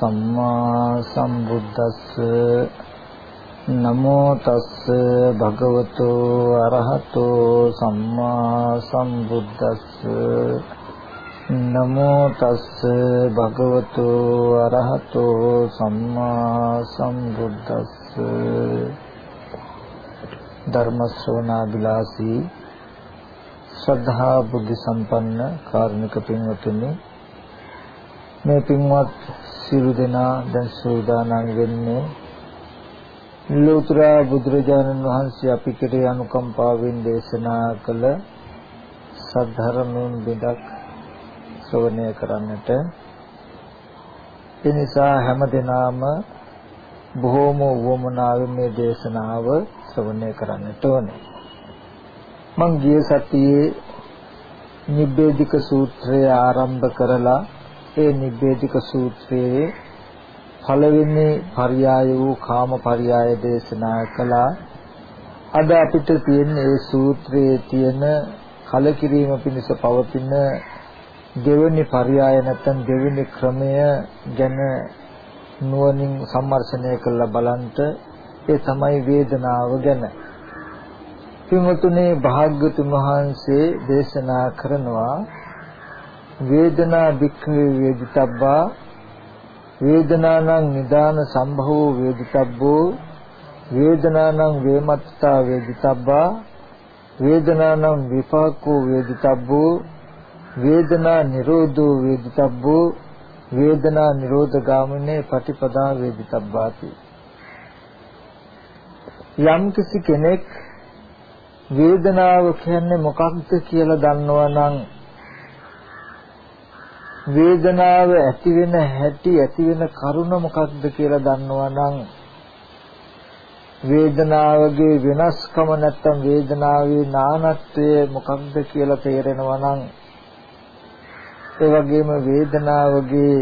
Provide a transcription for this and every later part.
සම්මා සම්බුද්දස්ස නමෝ තස්ස භගවතු අරහතෝ සම්මා සම්බුද්දස්ස නමෝ තස්ස භගවතු අරහතෝ සම්මා සම්බුද්දස්ස ධර්ම ශ්‍රවණා බිලාසී ශ්‍රද්ධා බුද්ධ සම්පන්න කාරුණික පින්වතුනි මේ පින්වත් සියලු දෙනා දැන් සූදානම් වෙන්නේ ලෝතර බුදුරජාණන් වහන්සේ අපි කෙරේ අනුකම්පාවෙන් දේශනා කළ සද්ධර්මයෙන් බිදක් ශ්‍රවණය කරන්නට. ඒ නිසා හැම දිනාම බොහෝම වමනාවෙන් මේ දේශනාව ශ්‍රවණය කරන්නට ඕනේ. මං ගිය සතියේ නිබ්බේධික සූත්‍රය ආරම්භ කරලා ඒ නිබ්බේධික සූත්‍රයේ පළවෙනි පర్యాయ වූ කාම පర్యాయ දේශනා කළා. අද අපිට තියෙන ඒ සූත්‍රයේ තියෙන කලකිරීම පිණිස පවතින දෙවෙනි පర్యాయ නැත්නම් දෙවෙනි ක්‍රමය ගැන නුවණින් සම්මර්ෂණය කළා බලන්ට ඒ තමයි වේදනාව ගැන. පින්වතුනි භාග්‍යතුන් වහන්සේ දේශනා කරනවා වේදනා භික්ඛවේ වේදිතබ්බා වේදනානං නිදාන සම්භවෝ වේදිතබ්බෝ වේදනානං වේමත්තා වේදිතබ්බා වේදනානං විපාකෝ වේදිතබ්බෝ වේදනා නිරෝධෝ වේදිතබ්බෝ වේදනා නිරෝධ ගාමිනේ පටිපදා වේදිතබ්බාති. යම් කිසි කෙනෙක් වේදනාව කියන්නේ මොකක්ද කියලා දන්නවනම් වේදනාව ඇති වෙන හැටි ඇති වෙන කරුණ මොකක්ද කියලා දන්නවනම් වේදනාවගේ වෙනස්කම නැත්තම් වේදනාවේ නානත්වය මොකක්ද කියලා තේරෙනවා නම් ඒ වගේම වේදනාවගේ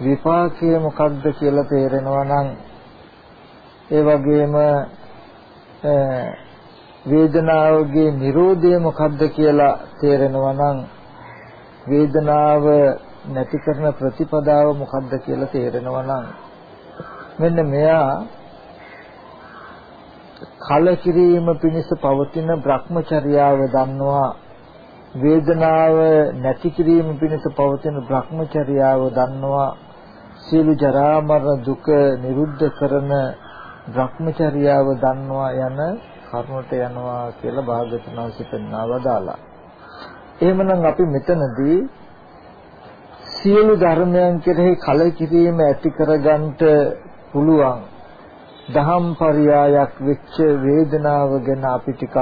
විපාකය මොකක්ද කියලා තේරෙනවා නම් ඒ වගේම වේදනාවගේ Nirodhe මොකද්ද කියලා තේරෙනවා නම් වේදනාව නැති කරන ප්‍රතිපදාව මොකද්ද කියලා තේරෙනවා නම් මෙන්න මෙයා කලකිරීම පිණිස පවතින භ්‍රමචර්යාව දන්නවා වේදනාව නැති කිරීම පිණිස පවතින භ්‍රමචර්යාව දන්නවා සියලු ජරා මරණ දුක නිරුද්ධ කරන භ්‍රමචර්යාව දන්නවා යන කරුණට යනවා කියලා භාග්‍යතුන් වහන්සේ පෙන්වා වදාලා. එහෙමනම් අපි මෙතනදී සියලු ධර්මයන් කෙරෙහි කලකිරීම ඇති කරගන්නට පුළුවන්. දහම් පරයයක් වෙච්ච වේදනාව ගැන අපි ටිකක්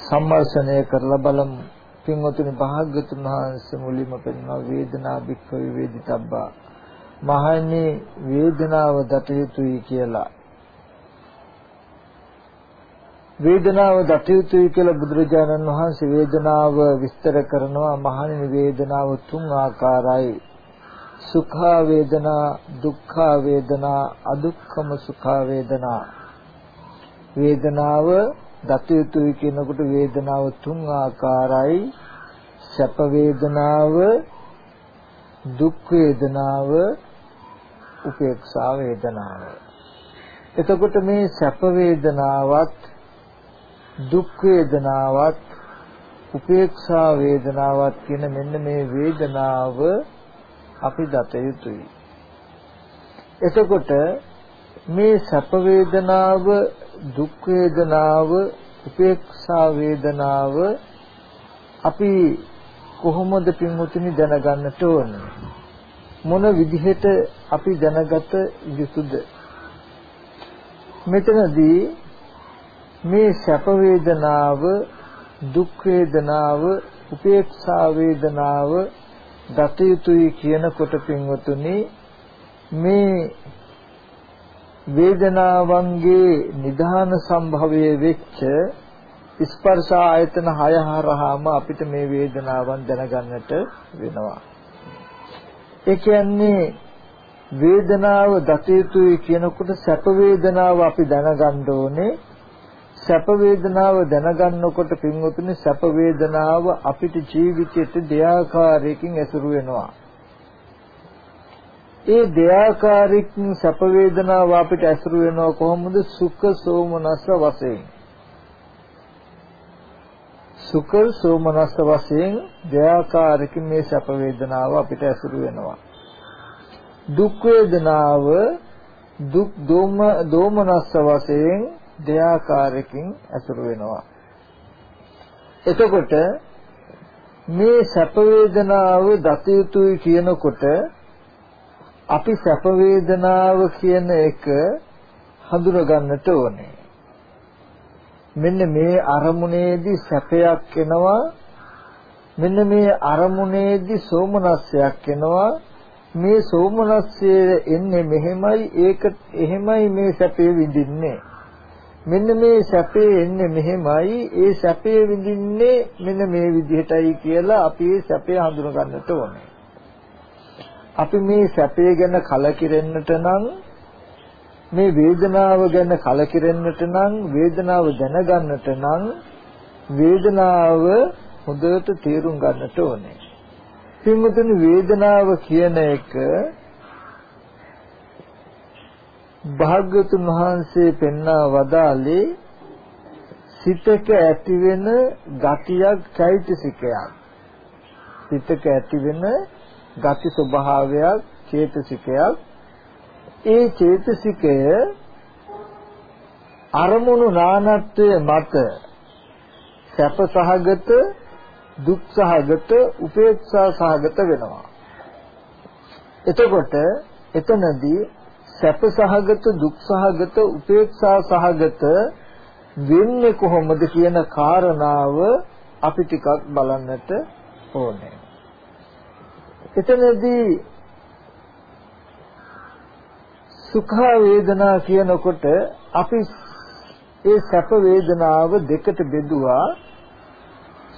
සම්මර්ෂණය කරලා බලමු. පින්වතුනි භාග්‍යතුන් වහන්සේ මුලින්ම පෙන්වන වේදනා බික්ක වේදිතබ්බා. මහන්නේ වේදනාව දත යුතුයි කියලා. වේදනාව දතියුතුයි කියලා බුදුරජාණන් වහන්සේ වේදනාව විස්තර කරනවා. මහණෙනි වේදනාව තුන් ආකාරයි. සුඛ වේදනා දුක්ඛ වේදනා අදුක්ඛම සුඛ වේදනා. වේදනාව දතියුතුයි කියනකොට වේදනාව තුන් ආකාරයි. සැප වේදනාව දුක් වේදනාව උපේක්ෂා වේදනාව. එතකොට මේ සැප වේදනාවත් දුක් වේදනාවත් උපේක්ෂා වේදනාවත් කියන මෙන්න මේ වේදනාව අපි දත යුතුයි. එතකොට මේ සැප වේදනාව දුක් වේදනාව උපේක්ෂා වේදනාව අපි කොහොමද පින්වතුනි දැනගන්නට ඕන මොන විදිහට අපි දැනගත යුතුද මෙතනදී මේ සැප වේදනාව දුක් වේදනාව උපේක්ෂා වේදනාව දත යුතුයි කියනකොට පින්වතුනි මේ වේදනාවන්ගේ නිධාන සම්භවයේ වෙච්ච ස්පර්ශ ආයතන 6 හරහාම අපිට මේ වේදනාවන් දැනගන්නට වෙනවා. ඒ කියන්නේ වේදනාව දත යුතුයි කියනකොට සැප වේදනාව අපි දැනගන්න ඕනේ සැප වේදනාව දැනගන්නකොට පින්වතුනි සැප වේදනාව අපිට ජීවිතයට දෙආකාරයකින් ඇසුරු වෙනවා. ඒ දෙආකාරයකින් සැප වේදනාව අපිට ඇසුරු වෙනවා කොහොමද සුඛ සෝමනස්ස වශයෙන්. සුඛ සෝමනස්ස වශයෙන් දෙආකාරකින් මේ සැප වේදනාව අපිට ඇසුරු වෙනවා. දුක් වේදනාව දුක් දෝම දෝමනස්ස වශයෙන් දෙආකාරකින් ඇසුරු වෙනවා. එතකොට මේ සැප වේදනාව දත යුතුයි කියනකොට අපි සැප වේදනාව කියන එක හඳුනා ගන්නට ඕනේ. මෙන්න මේ අරමුණේදී සැපයක් එනවා මෙන්න මේ අරමුණේදී සෝමනස්සයක් එනවා මේ සෝමනස්සය එන්නේ මෙහෙමයි ඒක එහෙමයි මේ සැපේ විඳින්නේ මෙන්න මේ සැපේ එන්නේ මෙහෙමයි ඒ සැපේ විඳින්නේ මෙන්න මේ විදිහටයි කියලා අපි ඒ සැපේ හඳුන ගන්නට ඕනේ. අපි මේ සැපේ ගැන කලකිරෙන්නට නම් මේ වේදනාව ගැන කලකිරෙන්නට නම් වේදනාව දැනගන්නට නම් වේදනාව හොඳට තේරුම් ගන්නට ඕනේ. පින්වතුනි වේදනාව කියන එක භාග්‍යතුන් වහන්සේ පෙන්වා වදාළේ සිතක ඇතිවෙන ගතියක් චෛතසිකයක්. සිතක ඇතිවෙන ගති ස්වභාවයක් චේතසිකයක්. ඒ චේතසිකය අරමුණු නානත්වයේ මත සැප සහගත දුක් සහගත උපේක්ෂා සහගත වෙනවා. එතකොට එතනදී සැප සහගත දුක් සහගත උපේක්ෂා සහගත වෙන්නේ කොහොමද කියන කාරණාව අපි ටිකක් බලන්නට ඕනේ. එතනදී සුඛ වේදනා කියනකොට අපි ඒ සැප වේදනාව දෙකට බෙදුවා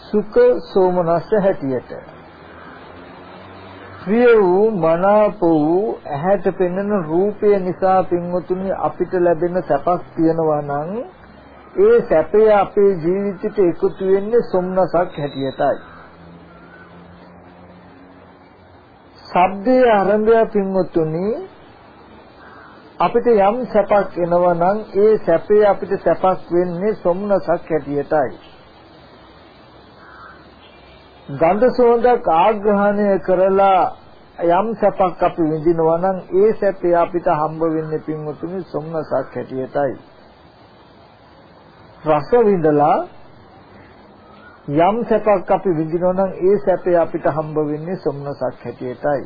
සුඛ සෝමනස්ස හැටියට. ප්‍රිය වූ මනාප වූ ඇහැට පෙනෙන රූපය නිසා පින්වතුනි අපිට ලැබෙන සැපක් තියෙනවා නම් ඒ සැපය අපේ ජීවිතයට එකතු වෙන්නේ සොම්නසක් හැටියටයි. සබ්දයේ ආරම්භය පින්වතුනි අපිට යම් සැපක් එනවා නම් ඒ සැපේ අපිට සැපක් වෙන්නේ සොම්නසක් හැටියටයි. ගන්ධ සුවඳක් ආග්‍රහණය කරලා යම් සැපක් අපි විඳිනවා නම් ඒ සැපේ අපිට හම්බ වෙන්නේ පින්වතුනි සොම්නසක් හැටියටයි. රස විඳලා යම් සැපක් අපි විඳිනවා නම් ඒ සැපේ අපිට හම්බ වෙන්නේ සොම්නසක් හැටියටයි.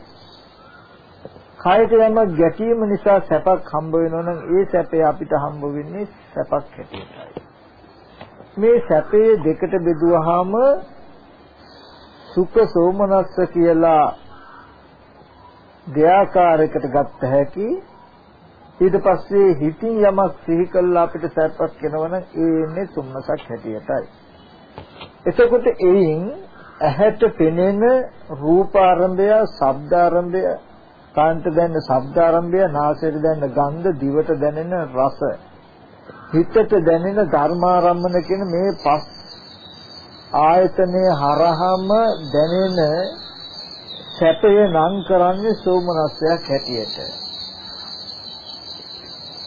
කායට යම ගැටීම නිසා සැපක් හම්බ වෙනවා නම් ඒ සැපේ අපිට හම්බ වෙන්නේ සැපක් හැටියටයි. මේ සැපේ දෙකට බෙදුවාම සුඛ සෝමනස්ස කියලා දෙආකාරයකට ගත්ත හැකි ඊට පස්සේ හිතින් යමක් සිහි කළා අපිට සැපක් වෙනවනම් ඒ ඉන්නේ සුම්නසක් හැටියටයි. එතකොට එයින් ඇහැට පෙනෙන රූපාරම්භය, ශබ්දාරම්භය, කාන්ත දැනෙන ශබ්දාරම්භය, නාසයට දැනෙන ගන්ධ, දිවට දැනෙන රස, හිතට දැනෙන ධර්මාරම්මන කියන මේ පස් ආයතනයේ හරහම දැනෙන සැපය නම් කරන්නේ සෝමනස්සයක් හැටියට.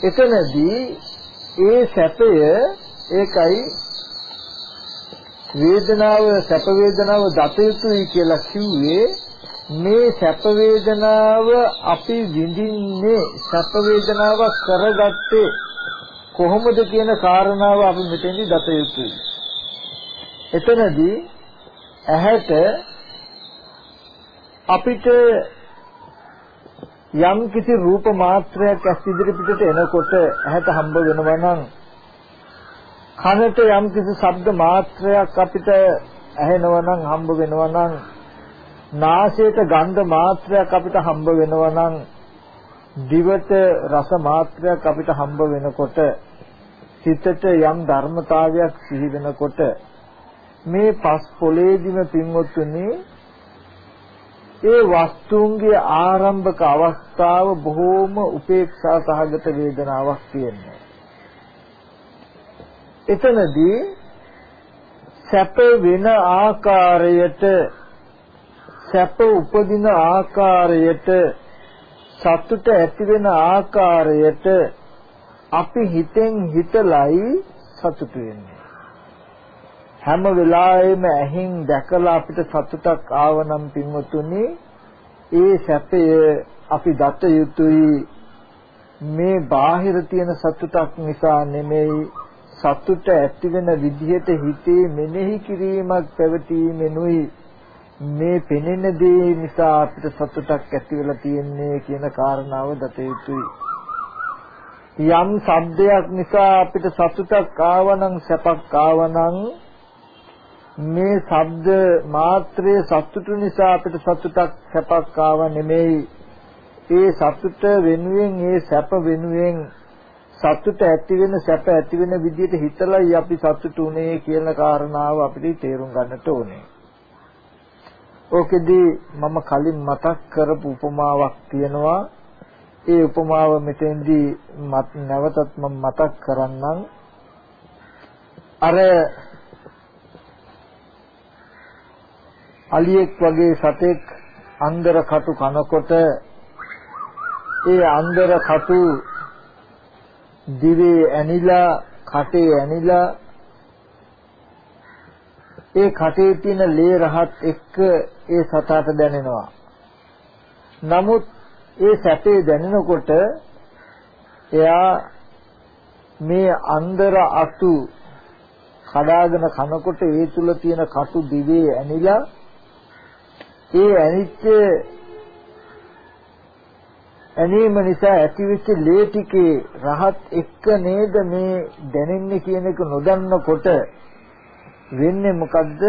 එතනදී ඒ සැපය ඒකයි වේදනාව සැප වේදනාව දත යුතුයි කියලා කිව්වේ මේ සැප වේදනාව අපි විඳින්නේ සැප වේදනාව කරගත්තේ කොහොමද කියන කාරණාව අපි මෙතෙන්දි දත යුතුයි. එතනදී ඇහැට අපිට යම් කිසි රූප මාත්‍රයක් ඇස් ඉදිරි පිටට එනකොට ඇහැට හම්බ වෙනවා නම් කනට යම් කිසි ශබ්ද මාත්‍රයක් අපිට ඇහෙනවා නම් හම්බ වෙනවා නම් නාසයට ගන්ධ මාත්‍රයක් අපිට හම්බ වෙනවා නම් දිවට රස මාත්‍රයක් අපිට හම්බ වෙනකොට සිතට යම් ධර්මතාවයක් සිහි වෙනකොට මේ පස් පොලේදිම පින්වත්තුනි ඒ වස්තුන්ගේ ආරම්භක අවස්ථාව බොහෝම උපේක්ෂා සහගත වේදනාවක් තියෙනවා. එතනදී සැප වෙන ආකාරයට සැප උපදින ආකාරයට සතුට ඇති වෙන ආකාරයට අපි හිතෙන් හිතලයි සතුට වෙන්නේ හැම වෙලාවෙම ඇහින් දැකලා අපිට සතුටක් ආවනම් පින්වතුනි ඒ සැපය අපි දත යුතුයි. මේ බාහිර තියෙන සතුටක් නිසා නෙමෙයි සතුට ඇති වෙන විදිහට හිතේ මෙනෙහි කිරීමක් පැවතීමෙනුයි. මේ පෙනෙන දේ නිසා අපිට සතුටක් ඇති වෙලා තියෙන්නේ කියන කාරණාව දත යුතුයි. යම් සබ්දයක් නිසා අපිට සතුටක් ආවනම් සැපක් ආවනම් මේ ශබ්ද මාත්‍රයේ සතුටු නිසා අපිට සතුටක් සැපක් ආව නෙමෙයි. ඒ සතුට වෙනුවෙන් ඒ සැප වෙනුවෙන් සතුට ඇති වෙන සැප ඇති වෙන විදිහට හිතලයි අපි සතුටු උනේ කියන කාරණාව අපිට තේරුම් ගන්නට ඕනේ. ඕකෙදී මම කලින් මතක් කරපු උපමාවක් තියෙනවා. ඒ උපමාව මෙතෙන්දී නැවතත් මම මතක් කරන්නම්. අර අලියෙක් වගේ සතෙක් අන්දර කටු කනකොට ඒ අන්දර කටු දිවේ ඇනිලා කටේ ඇනිලා ඒ කටේ තියෙන ලේ රහත් එක්ක ඒ සතාට දැනෙනවා. නමුත් ඒ සැපේ දැනෙනකොට එයා මේ අන්දර අතු කඩාගෙන කනකොට ඒ තුල තියෙන කටු දිවේ ඇනිලා ඒ ඇනිච්ච ඇනීම නිසා ඇතිවෙච්ච ලේ ටිකේ රහත් එක්ක නේද මේ දැනෙන්නේ කියන එක නොදන්නකොට වෙන්නේ මොකද්ද?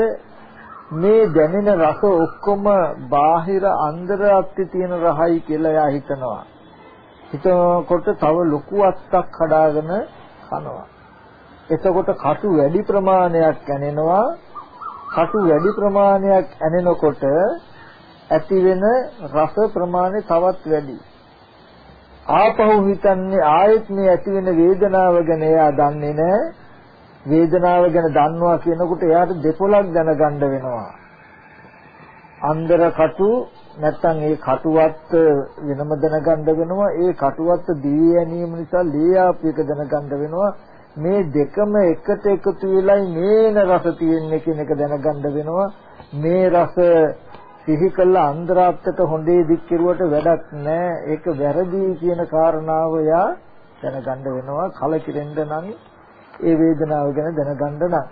මේ දැනෙන රස ඔක්කොම බාහිර අන්දරාත්ති තියෙන රහයි කියලා එයා හිතනවා. හිතනකොට තව ලොකු අත්තක් හදාගෙන කනවා. එතකොට කටු වැඩි ප්‍රමාණයක් ඇනෙනවා. කටු වැඩි ප්‍රමාණයක් ඇනෙනකොට ඇති වෙන රස ප්‍රමාණය තවත් වැඩි. ආපහු හිතන්නේ ආයෙත් මේ ඇති වෙන වේදනාව ගැන එයා දන්නේ නැහැ. වේදනාව ගැන දන්නවා කියනකොට එයාට දෙපොලක් දැනගන්න වෙනවා. අන්දර කටු නැත්තම් ඒ කටුවත් වෙනම දැනගන්න වෙනවා. ඒ කටුවත් දී ඇනීම නිසා ලේ ආපේක දැනගන්න වෙනවා. මේ දෙකම එකට එකතු වෙලයි මේන රස තියෙන්නේ කියන එක දැනගන්න වෙනවා. මේ රස සිහි කළ අන්දරාත්තට හොඳේ දික් කෙරුවට වැඩක් නැහැ. ඒක වැරදි කියන කාරණාව යා දැනගන්න වෙනවා. කලකිරෙන්න නම් ඒ වේදනාව ගැන දැනගන්න නම්.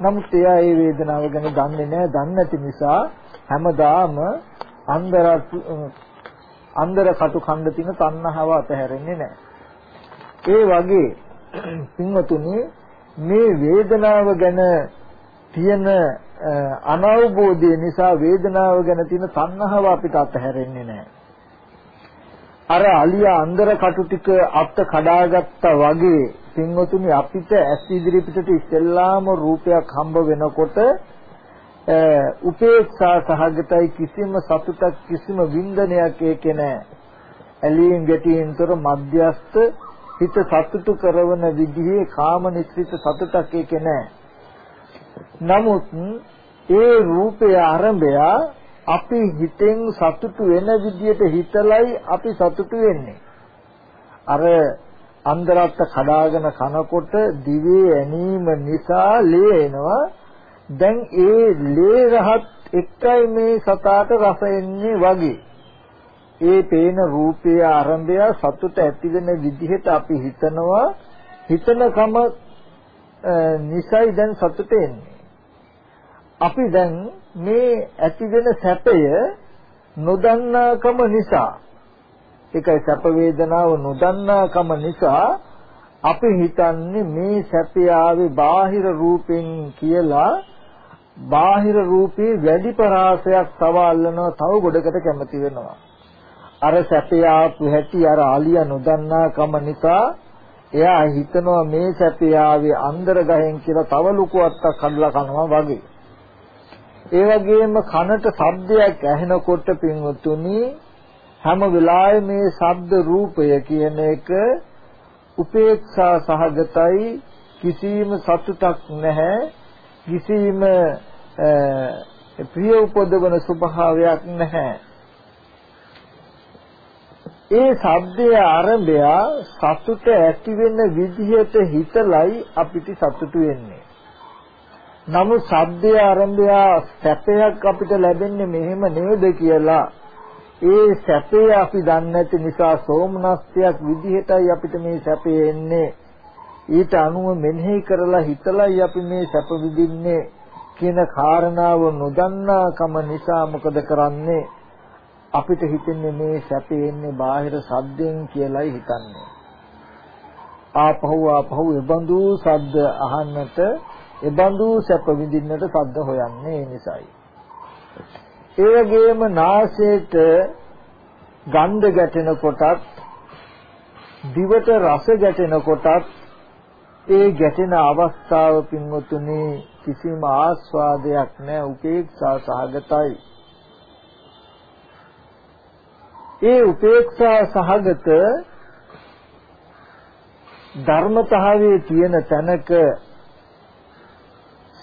නමුත් එයා ඒ වේදනාව ගැන දන්නේ නැහැ. දන්නේ නැති නිසා හැමදාම අන්දරත් අන්දර කටු ඛණ්ඩ තින තණ්හාව අතහැරෙන්නේ නැහැ. ඒ වගේ පින්වතුනි මේ වේදනාව ගැන තියෙන අනවබෝධය නිසා වේදනාව ගැන තියෙන තණ්හාව අපිට අතහැරෙන්නේ නැහැ. අර අලියා අන්දර කටු ටික අත් කඩාගත්තා වගේ පින්වතුනි අපිට ඇස් ඉදිරි පිටට ඉස්සෙල්ලාම රූපයක් හම්බ වෙනකොට උපේක්ෂා සහගතයි කිසිම සතුටක් කිසිම වින්දනයක් ඒකේ නැහැ. ඇලීම් ගැටීම්තර මධ්‍යස්ත හිත සතුටු කරන විදිහේ කාම නිස්සිත සතුටක් ඒකේ නැහැ. නමුත් ඒ රූපය ආරම්භය අපි හිතෙන් සතුටු වෙන විදියට හිතලයි අපි සතුටු වෙන්නේ. අර අන්දරත් කඩාගෙන කනකොට දිවේ ඇනීම නිසා ලේ එනවා. දැන් ඒ ලේ රහත් එකයි මේ සතාට රස එන්නේ වගේ. ඒ පේන රූපයේ ආරම්භය සතුට ඇති වෙන විදිහට අපි හිතනවා හිතනකම නිසයි දැන් සතුට එන්නේ. අපි දැන් මේ ඇතිවෙන සැපය නොදන්නාකම නිසා ඒකයි සැප වේදනාව නොදන්නාකම නිසා අපි හිතන්නේ මේ සැපය ආවේ බාහිර රූපෙන් කියලා. බාහිර රූපේ වැඩි පරාසයක් තව අල්ලනවා තව ගොඩකට කැමති වෙනවා. අර සැපය ආපු හැටි අර ආලිය නොදන්නාකම නිසා එයා හිතනවා මේ සැපය ආවේ අන්දර ගහෙන් කියලා තව ලොකු අත්තක් හදලා කනවා වගේ. ඒ වගේම කනට ශබ්දයක් ඇහෙනකොට පින්වතුනි හැම වෙලාවෙම මේ ශබ්ද රූපය කියන එක උපේක්ෂා සහගතයි. කිසිම සතුටක් නැහැ. කිසිම ප්‍රිය උපදවන ස්වභාවයක් නැහැ. ඒ ශබ්දයේ ආරම්භය සතුට ඇති වෙන විදිහට හිතලයි අපිට සතුටු වෙන්නේ. නමුත් ශබ්දයේ ආරම්භය සැපයක් අපිට ලැබෙන්නේ මෙහෙම නේද කියලා ඒ සැපේ අපි දන්නේ නැති නිසා සෝමනස්යක් විදිහටයි අපිට මේ සැපේ එන්නේ. ඊට අනුව මෙනෙහි කරලා හිතලයි අපි මේ සැප විඳින්නේ කියන කාරණාව නොදන්නාකම නිසා මොකද කරන්නේ? අපිට හිතෙන්නේ මේ සැපේ එන්නේ බාහිර සද්දෙන් කියලායි හිතන්නේ. ආපහු ආපහු එබඳු සද්ද අහන්නට එබඳු සැප විඳින්නට සද්ද හොයන්නේ ඒ නිසායි. ඒ වගේම නාසයට ගන්ධ ගැටෙන කොටත් දිවට රස ගැටෙන කොටත් ඒ ගැටෙන අවස්ථාව පින්වතුනි කිසිම ආස්වාදයක් නැහැ උපේක්ෂා සහගතයි ඒ උපේක්ෂා සහගත ධර්මතාවයේ තියෙන තැනක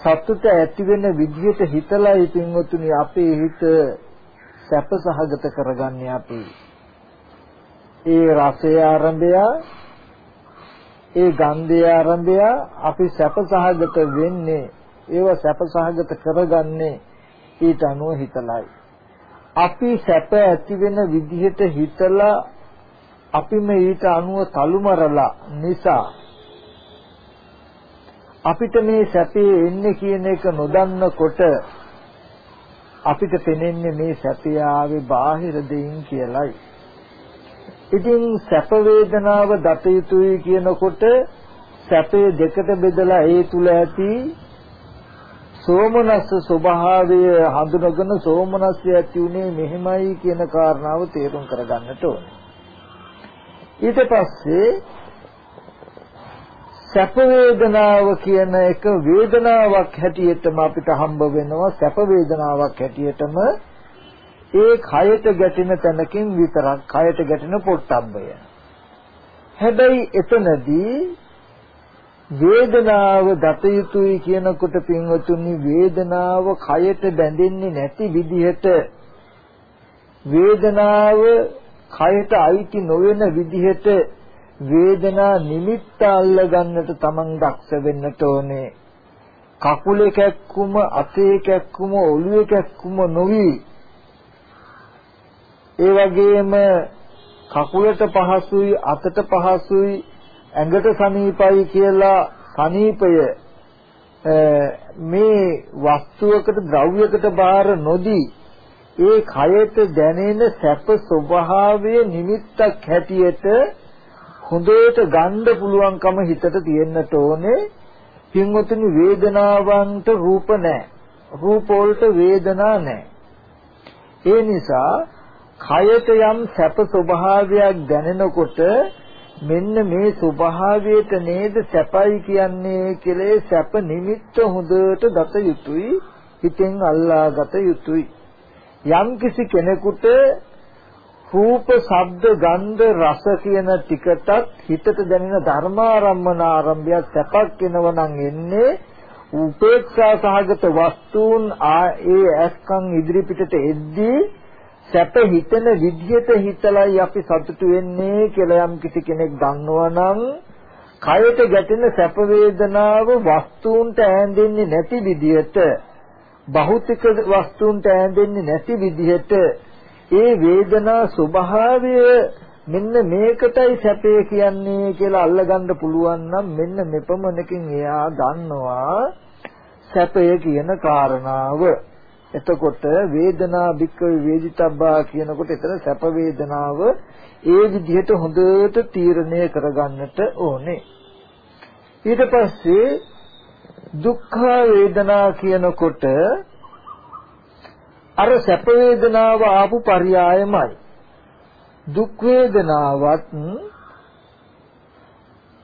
සතුට ඇති වෙන විදිහට හිතලායි පින්වතුනි අපේ හිත සැප සහගත කරගන්නේ අපි. ඒ රසය ආරම්භය ඒ ගන්ධය ආරම්භය අපි සැප සහගත වෙන්නේ ඒව සැප සහගත කරගන්නේ ඊට අනුව හිතලයි. අපි සැප ඇති වෙන විදිහට හිතලා අපිම ඊට අනුව තලුමරලා නිසා අපිට මේ සැපේ එන්නේ කියන එක නොදන්නකොට අපිට පෙනෙන්නේ මේ සැපේ ආවේ බාහිර දෙයින් කියලයි. ඉතින් සැප වේදනාව දත යුතුයි කියනකොට සැපේ දෙකට බෙදලා ඒ තුල ඇති සෝමනස්ස ස්වභාවය හඳුනගෙන සෝමනස්සය ඇති උනේ මෙහෙමයි කියන කාරණාව තේරුම් කරගන්නට ඕනේ. ඊට පස්සේ සැප වේදනාව කියන එක වේදනාවක් හැටියටම අපිට හම්බ වෙනවා. සැප වේදනාවක් හැටියටම ඒ කයට ගැටෙන තැනකින් විතරක් කයට ගැටෙන පොට්ටබ්බය. හැබැයි එතනදී වේදනාව දත යුතුයි කියනකොට පින්වතුනි වේදනාව කයට බැඳෙන්නේ නැති විදිහට වේදනාව කයට අයිති නොවන විදිහට වේදනා නිමිත්ත අල්ල ගන්නට Taman දක්ෂ වෙන්නට ඕනේ. කකුලේ කැක්කුම, අතේ කැක්කුම, ඔළුවේ කැක්කුම නොවි. ඒ වගේම කකුලට පහසුයි, අතට පහසුයි, ඇඟට සනීපයි කියලා සනීපය මේ වස්තුවකට ද්‍රව්‍යයකට බාර නොදී ඒ කයට දැනෙන සැප ස්වභාවයේ නිමිත්තක් හැටියට හොඳට ගන්න පුළුවන්කම හිතට තියෙන්නට ඕනේ. පින්වතුනි වේදනාවන්ට රූප නැහැ රූප වලට වේදනා නැහැ ඒ නිසා කයට යම් සැප ස්වභාවයක් දැනෙනකොට මෙන්න මේ ස්වභාවයට නේද සැපයි කියන්නේ කියලා සැප නිමිත්ත හොඳට ගත යුතුයි. හිතෙන් අල්ලා ගත යුතුයි. යම් කිසි කෙනෙකුට රූප, ශබ්ද, ගන්ධ, රස කියන ටිකටත් හිතට දැනෙන ධර්මාරම්මන ආරම්භය සැපක් වෙනවනම් එන්නේ උපේක්ෂා සහගත වස්තුන් ඒ ඇස්කම් ඉදිරිපිටට එද්දී සැප හිතන විදිහට හිතලයි අපි සතුටු වෙන්නේ කියලා යම් කිසි කෙනෙක් දන්නවනම් කයට ගැටෙන සැප වේදනාව වස්තුන්ට ඈඳෙන්නේ නැති විදිහට භෞතික වස්තුන්ට ඈඳෙන්නේ නැති විදිහට ඒ වේදනා ස්වභාවය මෙන්න මේකටයි සැපේ කියන්නේ කියලා අල්ලගන්න පුළුවන් නම් මෙන්න මෙපමණකින් එයා දන්නවා සැපය කියන කාරණාව. එතකොට වේදනා භික්කවේ වේදිතබ්බා කියනකොට එතන සැප වේදනාව ඒ විදිහට හොඳට තීරණය කරගන්නට ඕනේ. ඊට පස්සේ දුක්ඛ වේදනා කියනකොට අර සැප වේදනාව ආපු පරයයමයි. දුක් වේදනාවත්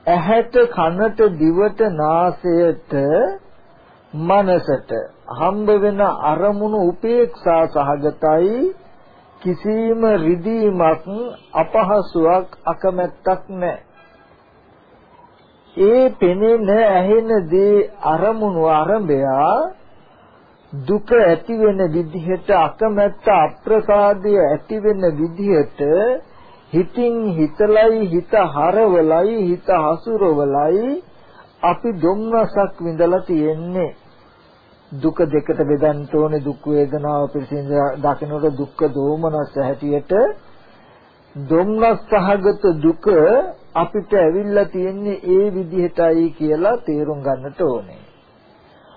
ඇහැට කනට දිවට නාසයට මනසට හම්බ වෙන අරමුණු උපේක්ෂා සහගතයි. කිසියම් රිදීමක් අපහසුාවක් අකමැත්තක් නැහැ ඒ පෙනෙන ඇහෙන දේ අරමුණු අරඹයා දුක ඇති වෙන විදිහට අකමැත්ත අප්‍රසාදය ඇති වෙන විදිහට හිතින් හිතලයි හිත හරවලයි හිත හසුරවලයි අපි දුම්නසක් විඳලා තියෙන්නේ. දුක දෙකට බෙදන්න ඕනේ දුක් වේදනාව පිළිසින් දකින්නට දුක්ඛ දෝමනස් හැටියට. දුම්නස් සහගත දුක අපිට ඇවිල්ලා තියෙන්නේ ඒ විදිහටයි කියලා තේරුම් ගන්නට ඕනේ.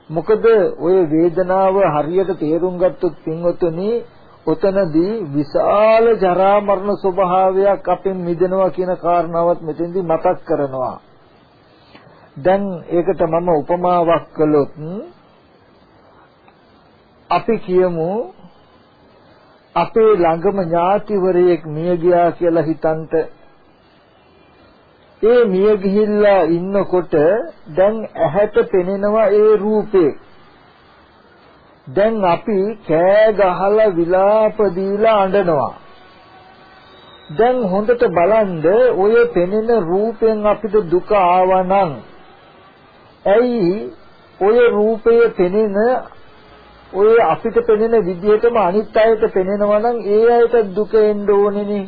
මොකද ওই වේදනාව හරියට තේරුම් ගත්තොත් පින්වතුනි ඔතනදී විශාල ජරා මරණ ස්වභාවයක් අපෙන් මිදෙනවා කියන කාරණාවත් මෙතෙන්දී මතක් කරනවා. දැන් ඒකට මම උපමාවක් කළොත් අපි කියමු අපේ ළඟම ඥාතිවරයෙක් මිය ගියා කියලා හිතන්ට ඒ මිය ගිහිල්ලා ඉන්නකොට දැන් ඇහැට පෙනෙනවා ඒ රූපේ. දැන් අපි කෑ ගහලා විලාප දීලා අඬනවා. දැන් හොඳට බලන්න ඔය පෙනෙන රූපෙන් අපිට දුක ආවනම් ඇයි ඔය රූපය පෙනෙන ඔය අපිට පෙනෙන විදිහටම අනිත් අයට පෙනෙනවා නම් ඒ අයට දුක එන්න ඕනේනේ.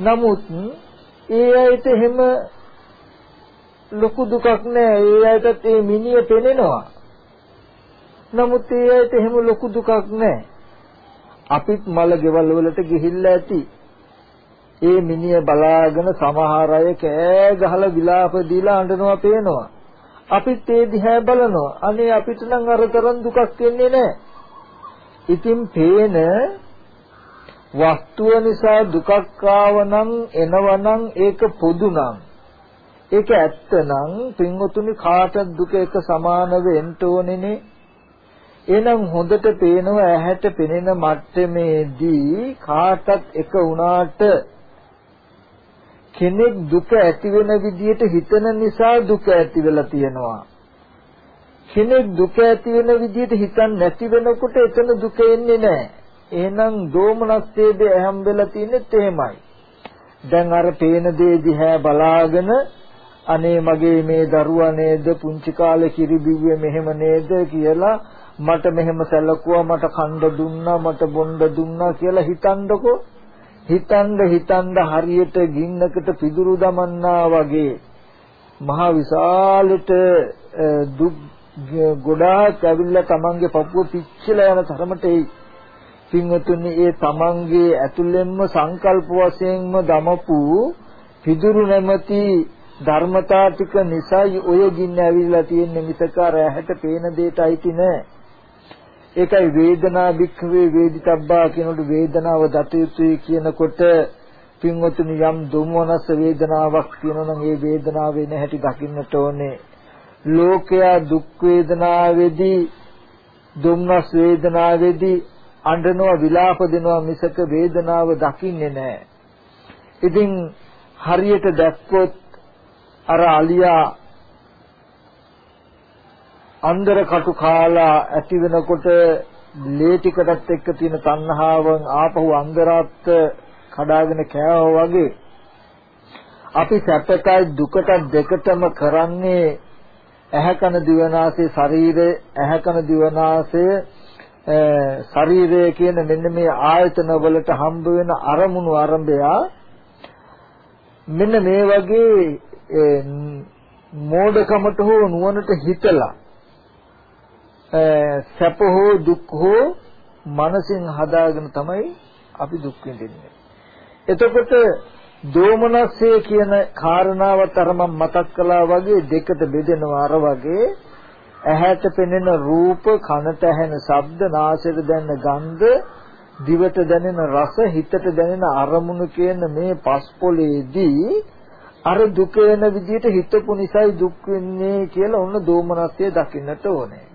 නමුත් ඒ අයට එහෙම ලොකු දුකක් නෑ. ඒ අයටත් ඒ මිනිය පෙනෙනවා. නමුත් ඒ අයට එහෙම ලොකු දුකක් නෑ. අපිත් මල ගෙවල් වලට ගිහිල්ලා ඇති. ඒ මිනිය බලාගෙන සමහර අය කෑ ගහලා විලාප දීලා අඬනවා පේනවා. අපිත් ඒ දිහා බලනවා. අනේ අපිට නම් අර තරම් දුකක් එන්නේ නැහැ. ඉතින් පේන වස්තුව නිසා දුකක් ආවනම් එනවනම් ඒක පොදු නම් ඒක ඇත්තනම් පින්වතුනි කාටත් දුක එක සමාන වෙන්න ඕනේනේ එහෙනම් හොඳට පේනවා ඇහැට පෙනෙන මට්ටමේදී කාටත් එක වුණාට කෙනෙක් දුක ඇති වෙන විදිහට හිතන නිසා දුක ඇති වෙලා තියෙනවා. කෙනෙක් දුක ඇති වෙන විදිහට හිතන්නේ නැති වෙනකොට එතන දුක එන්නේ නැහැ. එහෙනම් දෝමනස්සේද ඇහැම් වෙලා තින්නෙත් එහෙමයි. දැන් අර පේන දේ දිහා බලාගෙන අනේ මගේ මේ දරුවා නේද පුංචි කාලේ කිරි බිව්වේ මෙහෙම නේද කියලා මට මෙහෙම සැලකුවා මට කණ්ඩ දුන්නා මට බොණ්ඩ දුන්නා කියලා හිතන්නකෝ හිතන්න හිතන්න හරියට ගින්නකට පිදුරු දමන්නා වගේ මහා විශාලට දුක් ගොඩාක් ඇවිල්ලා තමන්ගේ පපුව පිච්චිලා යන තරමට එයි පින්වතුනි ඒ තමන්ගේ ඇතුළෙන්ම සංකල්ප වශයෙන්ම දමපු පිදුරු නැමැති ධර්මතා ටික නිසායි ඔය ගින්න ඇවිල්ලා තියෙන්නේ මිසක රැහැට පේන දෙයට අයිති නෑ. ඒකයි වේදනා භික්ඛවේ වේදිතබ්බා කියනකොට වේදනාව දත යුතුයි කියනකොට පින්වතුනි යම් දුම්වනස වේදනාවක් කියනනම් ඒ වේදනාව වෙන හැටි දකින්නට ඕනේ. ලෝකයා දුක් වේදනාවේදී දුම්නස් වේදනාවේදී අඬනවා විලාප දෙනවා මිසක වේදනාව දකින්නේ නැහැ. ඉතින් හරියට දැක්කොත් අර අලියා අන්දර කටු කාලා ඇති වෙනකොට ලේ ටිකටත් එක්ක තියෙන තණ්හාවෙන් ආපහු අන්දරාත් කඩාගෙන කෑවා වගේ අපි සැපකයි දුකට දෙකටම කරන්නේ ඇහැ කන දිවනාසය ශරීරය ඇහැ කන දිවනාසය ශරීරය කියන මෙන්න මේ ආයතන වලට හම්බ වෙන අරමුණු ආරම්භය මෙන්න මේ වගේ මෝඩකමට හෝ නුවණට හිතලා සැප හෝ දුක් හෝ මනසින් හදාගෙන තමයි අපි දුක් විඳින්නේ. එතකොට දෝමනස්සේ කියන කාරණාවත් අර මම මතක් කළා වගේ දෙකට බෙදෙනවා අර වගේ ඇහැට පෙනෙන රූප, කනට ඇහෙන ශබ්ද, නාසයට දැනෙන ගන්ධ, දිවට දැනෙන රස, හිතට දැනෙන අරමුණු කියන මේ පස්පොලේදී අර දුක වෙන විදිහට හිතපු නිසායි දුක් වෙන්නේ කියලා ඔන්න දෝමනස්ය දකින්නට ඕනේ.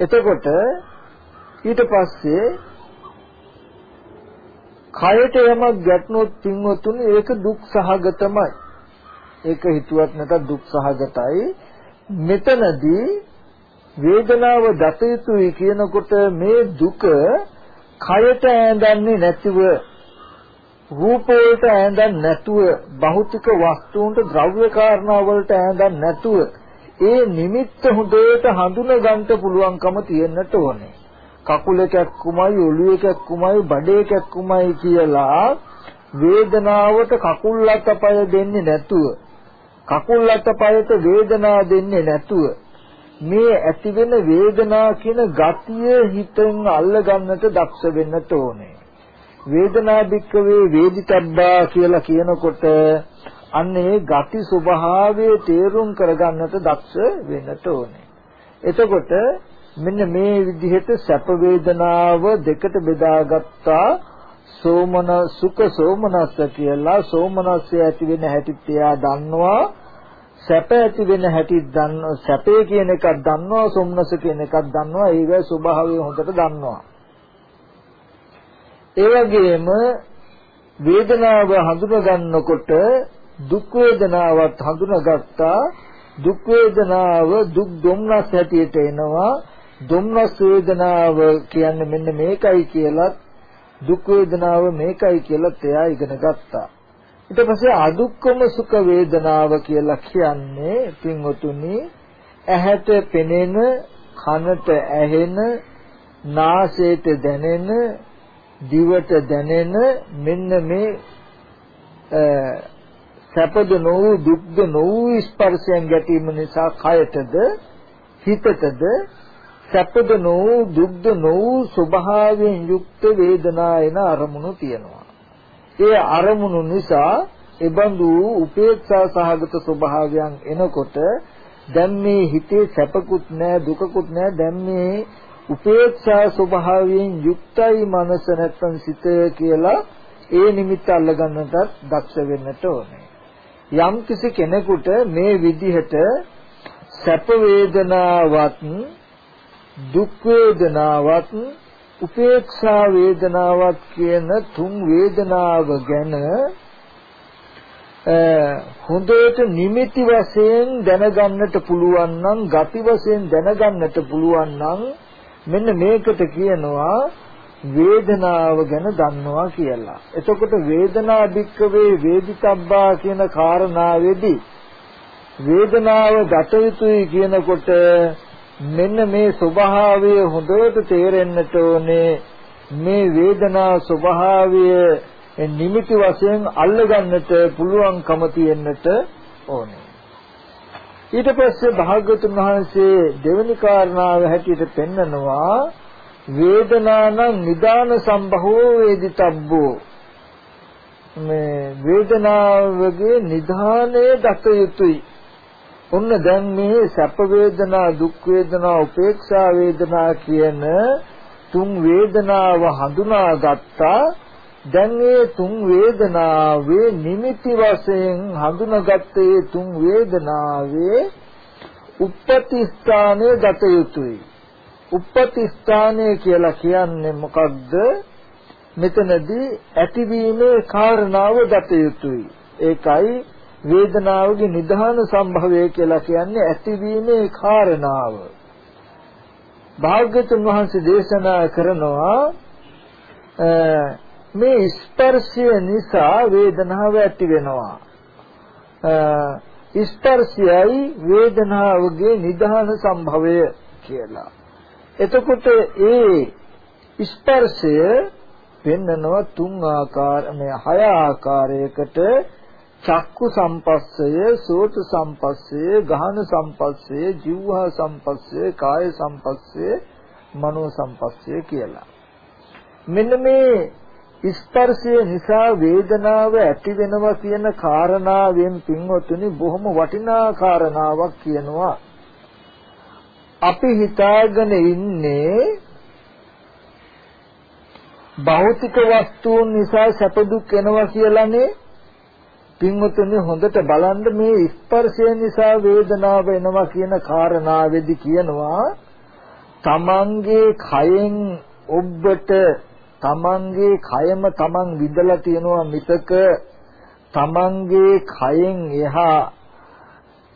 එතකොට ඊට පස්සේ කයට යමක් ගැටනොත් පින්වතුනි ඒක දුක් සහගතමයි. ඒක හිතුවත් නැතත් දුක් සහගතයි. මෙතනදී වේදනාව දත යුතුයි කියනකොට මේ දුක කයට ඇඳන්නේ නැතිව රූප වලට ඈඳන් නැතුව භෞතික වස්තුන්ට ද්‍රව්‍ය කාරණා වලට ඈඳන් නැතුව ඒ නිමිත්ත හොඳට හඳුන ගන්න පුළුවන්කම තියෙන්නට ඕනේ. කකුල කැක්කුමයි ඔළුවේ කැක්කුමයි බඩේ කැක්කුමයි කියලා වේදනාවට කකුල් අතපය දෙන්නේ නැතුව කකුල් අතපයට වේදනා දෙන්නේ නැතුව මේ ඇති වෙන වේදනා කියන ගතිය හිතෙන් අල්ල ගන්නට දක්ෂ වෙන්නට ඕනේ. වේදනා බික්කවේ වේදිතබ්බා කියලා කියනකොට අන්නේ ගති ස්වභාවය තේරුම් කරගන්නට දක්ෂ වෙන්නට ඕනේ. එතකොට මෙන්න මේ විදිහට සැප වේදනාව දෙකට බෙදාගත්තා සෝමන සුඛ සෝමනස්ස කියලා සෝමනස්සය ඇති වෙන හැටිත් එයා දන්නවා සැප ඇති වෙන හැටි දන්න සැපේ කියන එකක් දන්නවා සොම්නස කියන එකක් දන්නවා ඒකේ ස්වභාවය හොඳට දන්නවා. ඒ වගේම වේදනාව හඳුනා ගන්නකොට දුක් වේදනාවත් හඳුනාගත්තා. දුක් වේදනාව දුක් දුම්නස් හැටියට එනවා. දුම්නස් වේදනාව කියන්නේ මෙන්න මේකයි කියලා දුක් වේදනාව මේකයි කියලා එයා ඉගෙන ගත්තා. ඊට පස්සේ අදුක්කම සුඛ වේදනාව කියලා කියන්නේ පින්වතුනි ඇහැට පෙනෙන කනට ඇහෙන නාසයට දැනෙන දිවට දැනෙන මෙන්න මේ සැපද නොවූ දුක්ද නොවූ ස්පර්ශයන් ගැටීම නිසා කයටද හිතටද සැපද නොවූ දුක්ද නොවූ ස්වභාවයෙන් යුක්ත වේදනා එන අරමුණු තියෙනවා. ඒ අරමුණු නිසා එබඳු උපේක්ෂා සහගත ස්වභාවයන් එනකොට දැන් මේ හිතේ සැපකුත් නැහැ දුකකුත් නැහැ දැන් මේ උපේක්ෂා ස්වභාවයෙන් යුක්තයි මනස නැත්නම් සිත කියලා ඒ නිමිත්ත අල්ලගන්නටත් දක්ෂ වෙන්නට ඕනේ. යම් කිසි කෙනෙකුට මේ විදිහට සැප වේදනාවත් දුක් වේදනාවත් උපේක්ෂා වේදනාවක් කියන තුන් වේදනාව ගැන හොඳට නිමිති වශයෙන් දැනගන්නට පුළුවන් නම් ගති වශයෙන් දැනගන්නට පුළුවන් නම් මෙන්න මේකට කියනවා වේදනාව ගැන දන්නවා කියලා. එතකොට වේදනා භික්කවේ වේදිතබ්බා කියන කාරණාවේදී වේදනාව ගත යුතුයි කියනකොට මෙන්න මේ ස්වභාවය හොඳට තේරෙන්නට ඕනේ. මේ වේදනා ස්වභාවය නිමිති වශයෙන් අල්ලගන්නට පුළුවන්කම තියෙන්නට ඕනේ. ඊට පස්සේ භාග්‍යතුන් වහන්සේ දෙවෙනි කාරණාව හැටියට පෙන්නනවා වේදනානම් නිදාන සම්භවෝ වේදිතබ්බෝ. මේ වේදනාවගේ නිධානයේ දත යුතුයි. ඔන්න දැන් මේ සැප වේදනා දුක් වේදනා උපේක්ෂා වේදනා කියන තුන් වේදනාව හඳුනාගත්තා දැන් මේ තුන් වේදනාවේ නිමිති වශයෙන් හඳුනාගත්තේ තුන් වේදනාවේ උප්පති ස්ථානයේ ගත යුතුයි. උප්පති ස්ථානය කියලා කියන්නේ මොකක්ද? මෙතනදී ඇතිවීමේ කාරණාව ගත යුතුයි. ඒකයි වේදනාවගේ නිධාන සම්භවය කියලා කියන්නේ ඇතිවීමේ කාරණාව. භාග්‍යතුන් වහන්සේ දේශනා කරනවා මේ ස්පර්ශය නිසා වේදනාව ඇති වෙනවා. ස්පර්ශයයි වේදනාවගේ නිධාන සම්භවය කියලා. එතකොට ඒ ස්පර්ශය පෙන්නනවා තුන් ආකාර මේ හය ආකාරයකට චක්කු සම්පස්සය, සෝත සම්පස්සය, ගහන සම්පස්සය, જીවහා සම්පස්සය, කාය සම්පස්සය, මනෝ සම්පස්සය කියලා. මෙන්න මේ ස්පර්ශය නිසා වේදනාව ඇති වෙනවා කියන කාරණාවෙන් පින්වතුනි බොහොම වටිනා කාරණාවක් කියනවා. අපි හිතාගෙන ඉන්නේ භෞතික වස්තුන් නිසා සැප දුක් එනවා කියලානේ පින්වතුනි හොඳට බලන්න මේ ස්පර්ශය නිසා වේදනාව එනවා කියන කාරණාවේදී කියනවා තමන්ගේ කයෙන් ඔබට තමන්ගේ කයම තමන් විඳලා තියෙනවා මිසක තමන්ගේ කයෙන් එහා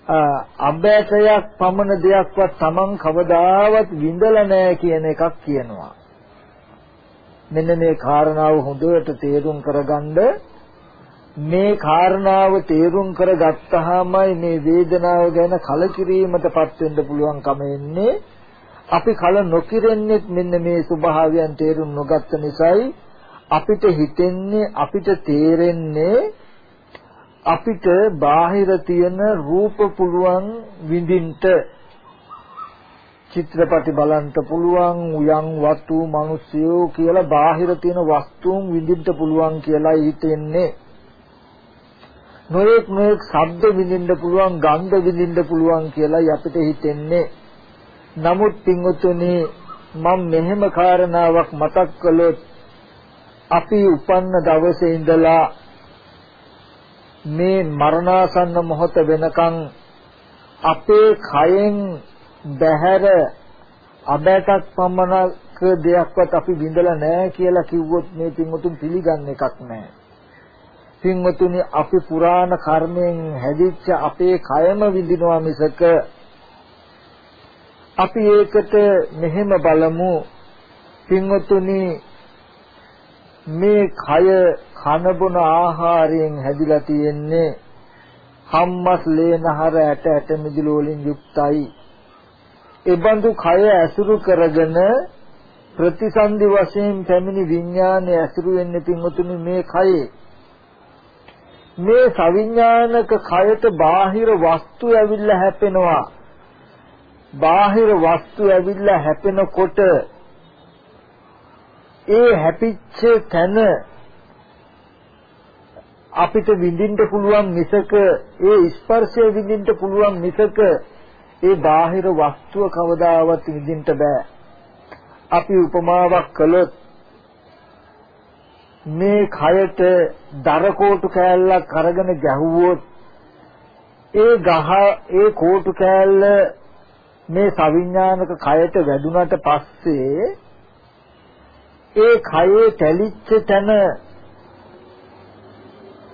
අභ්‍යසයක් පමණ දෙයක්වත් තමන් කවදාවත් විඳලා නැහැ කියන එකක් කියනවා. මෙන්න මේ කාරණාව හොඳට තේරුම් කරගන්න මේ කාරණාව තේරුම් කරගත්තාමයි මේ වේදනාව ගැන කලකිරීමටපත් වෙන්න පුළුවන්කම එන්නේ. අපි කල නොකිරෙන්නේ මෙන්න මේ ස්වභාවයන් තේරුම් නොගත්ත නිසායි අපිට හිතෙන්නේ අපිට තේරෙන්නේ අපිට බාහිර තියෙන රූප පුළුවන් විඳින්නට චිත්‍රපටි බලන්න පුළුවන් උයන් වස්තු මිනිස්සුયો කියලා බාහිර තියෙන වස්තුන් විඳින්න පුළුවන් කියලා හිතෙන්නේ. නොයෙක් නොයෙක් ශබ්ද විඳින්න පුළුවන් ගන්ධ විඳින්න පුළුවන් කියලා අපිට හිතෙන්නේ නමුත් පින්වතුනි මම මෙහෙම කාරණාවක් මතක් කළොත් අපි උපන්න දවසේ ඉඳලා මේ මරණාසන්න මොහොත වෙනකන් අපේ කයෙන් බහැර අබෑටක් පමණක දෙයක්වත් අපි විඳලා නැහැ කියලා කිව්වොත් මේ පින්වතුන් පිළිගන්න එකක් නැහැ. පින්වතුනි අපි පුරාණ කර්මයෙන් හැදිච්ච අපේ කයම විඳිනවා මිසක අපි ඒකට මෙහෙම බලමු පින්වතුනි මේ කය කන බොන ආහාරයෙන් හැදිලා තියෙන්නේ හම්මස් ලේනහර ඇට ඇට මිදුළු වලින් යුක්තයි. ඒ බඳු කය ඇසුරු කරගෙන ප්‍රතිසන්දි වශයෙන් පැමිණි විඥානය ඇසුරු වෙන්නේ පින්වතුනි මේ කයේ. මේ සවිඥානික කයට බාහිර වස්තු ඇවිල්ලා හැපෙනවා. බාහිර වස්තු ඇවිල්ලා හැපෙනකොට ඒ හැපිච්ච තැන අපිට විඳින්න පුළුවන් මිසක ඒ ස්පර්ශය විඳින්න පුළුවන් මිසක ඒ බාහිර වස්තුව කවදාවත් විඳින්න බෑ. අපි උපමාවක් කළොත් මේ කයට දරකෝටු කෑල්ලක් අරගෙන ගැහුවොත් ඒ ගහ ඒ කෝටු කෑල්ල මේ සවිඥානික කයට වැදුනට පස්සේ ඒ කයේ තැලිච්ච තැන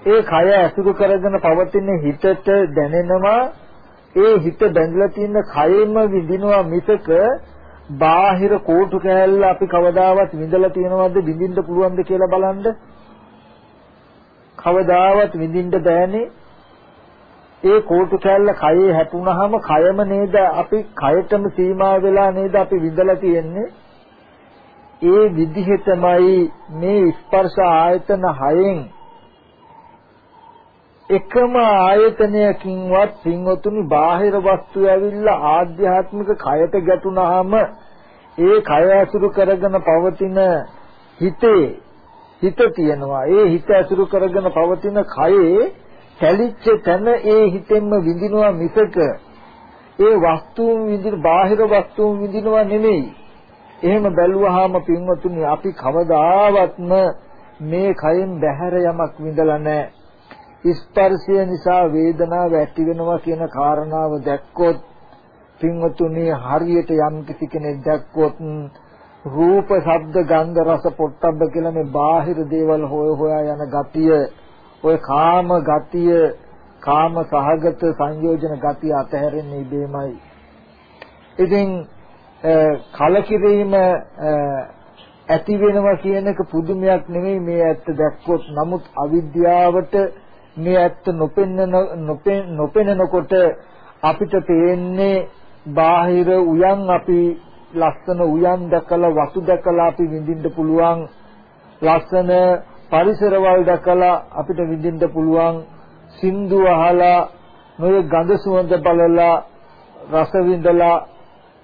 ඒ කය ඇසුරු කරගෙන පවතින හිතට දැනෙනවා. ඒ හිත බැඳලා තියෙන කයෙම විඳිනවා මිසක බාහිර කෝටු කෑල්ල අපි කවදාවත් විඳලා තියෙනවද විඳින්න පුළුවන්ද කියලා බලන්න. කවදාවත් විඳින්න බෑනේ. ඒ කෝටු කෑල්ල කයේ හැපුණාම කයම නේද? අපි කයටම සීමා වෙලා නේද අපි විඳලා තියෙන්නේ? ඒ විදිහටමයි මේ ස්පර්ශ ආයතන හයෙන් එකම ආයතනයකින්වත් පින්වතුනි බාහිර වස්තු ඇවිල්ලා ආධ්‍යාත්මික කයට ගැටුනහම ඒ කය ඇසුරු කරගෙන පවතින හිතේ හිත තියෙනවා. ඒ හිත ඇසුරු කරගෙන පවතින කයේ තැලිච්ච තැන ඒ හිතෙන්ම විඳිනවා මිසක ඒ වස්තුන් විඳින බාහිර වස්තුන් විඳිනවා නෙමෙයි. එහෙම බැලුවාම පින්වතුනි අපි කවදාවත්ම මේ කයෙන් බැහැර යමක් විඳලා නැහැ. ස්පර්ශය නිසා වේදනාව ඇති වෙනවා කියන කාරණාව දැක්කොත් පින්වතුනි හරියට යම් කිසි කෙනෙක් දැක්කොත් රූප, ශබ්ද, ගන්ධ, රස, පොට්ටබ්බ කියලා මේ බාහිර දේවල් හොය හොයා යන ගතිය, ওই කාම ගතිය, කාම සහගත සංයෝජන ගතිය අතහැරෙන්නේ ඉබේමයි. ඉතින් කලකිරීම ඇති වෙනවා කියන එක පුදුමයක් නෙමෙයි මේ ඇත්ත දැක්කොත් නමුත් අවිද්‍යාවට මේ ඇත්ත නොපෙන්නන නොපෙන්නකොට අපිට පේන්නේ බාහිර උයන් අපි ලස්සන උයන් දැකලා වතු දැකලා අපි විඳින්න පුළුවන්. ලස්සන පරිසරවල් දැකලා අපිට විඳින්න පුළුවන්. සින්දු අහලා නොයේ ගඳ සුවඳ බලලා රස විඳලා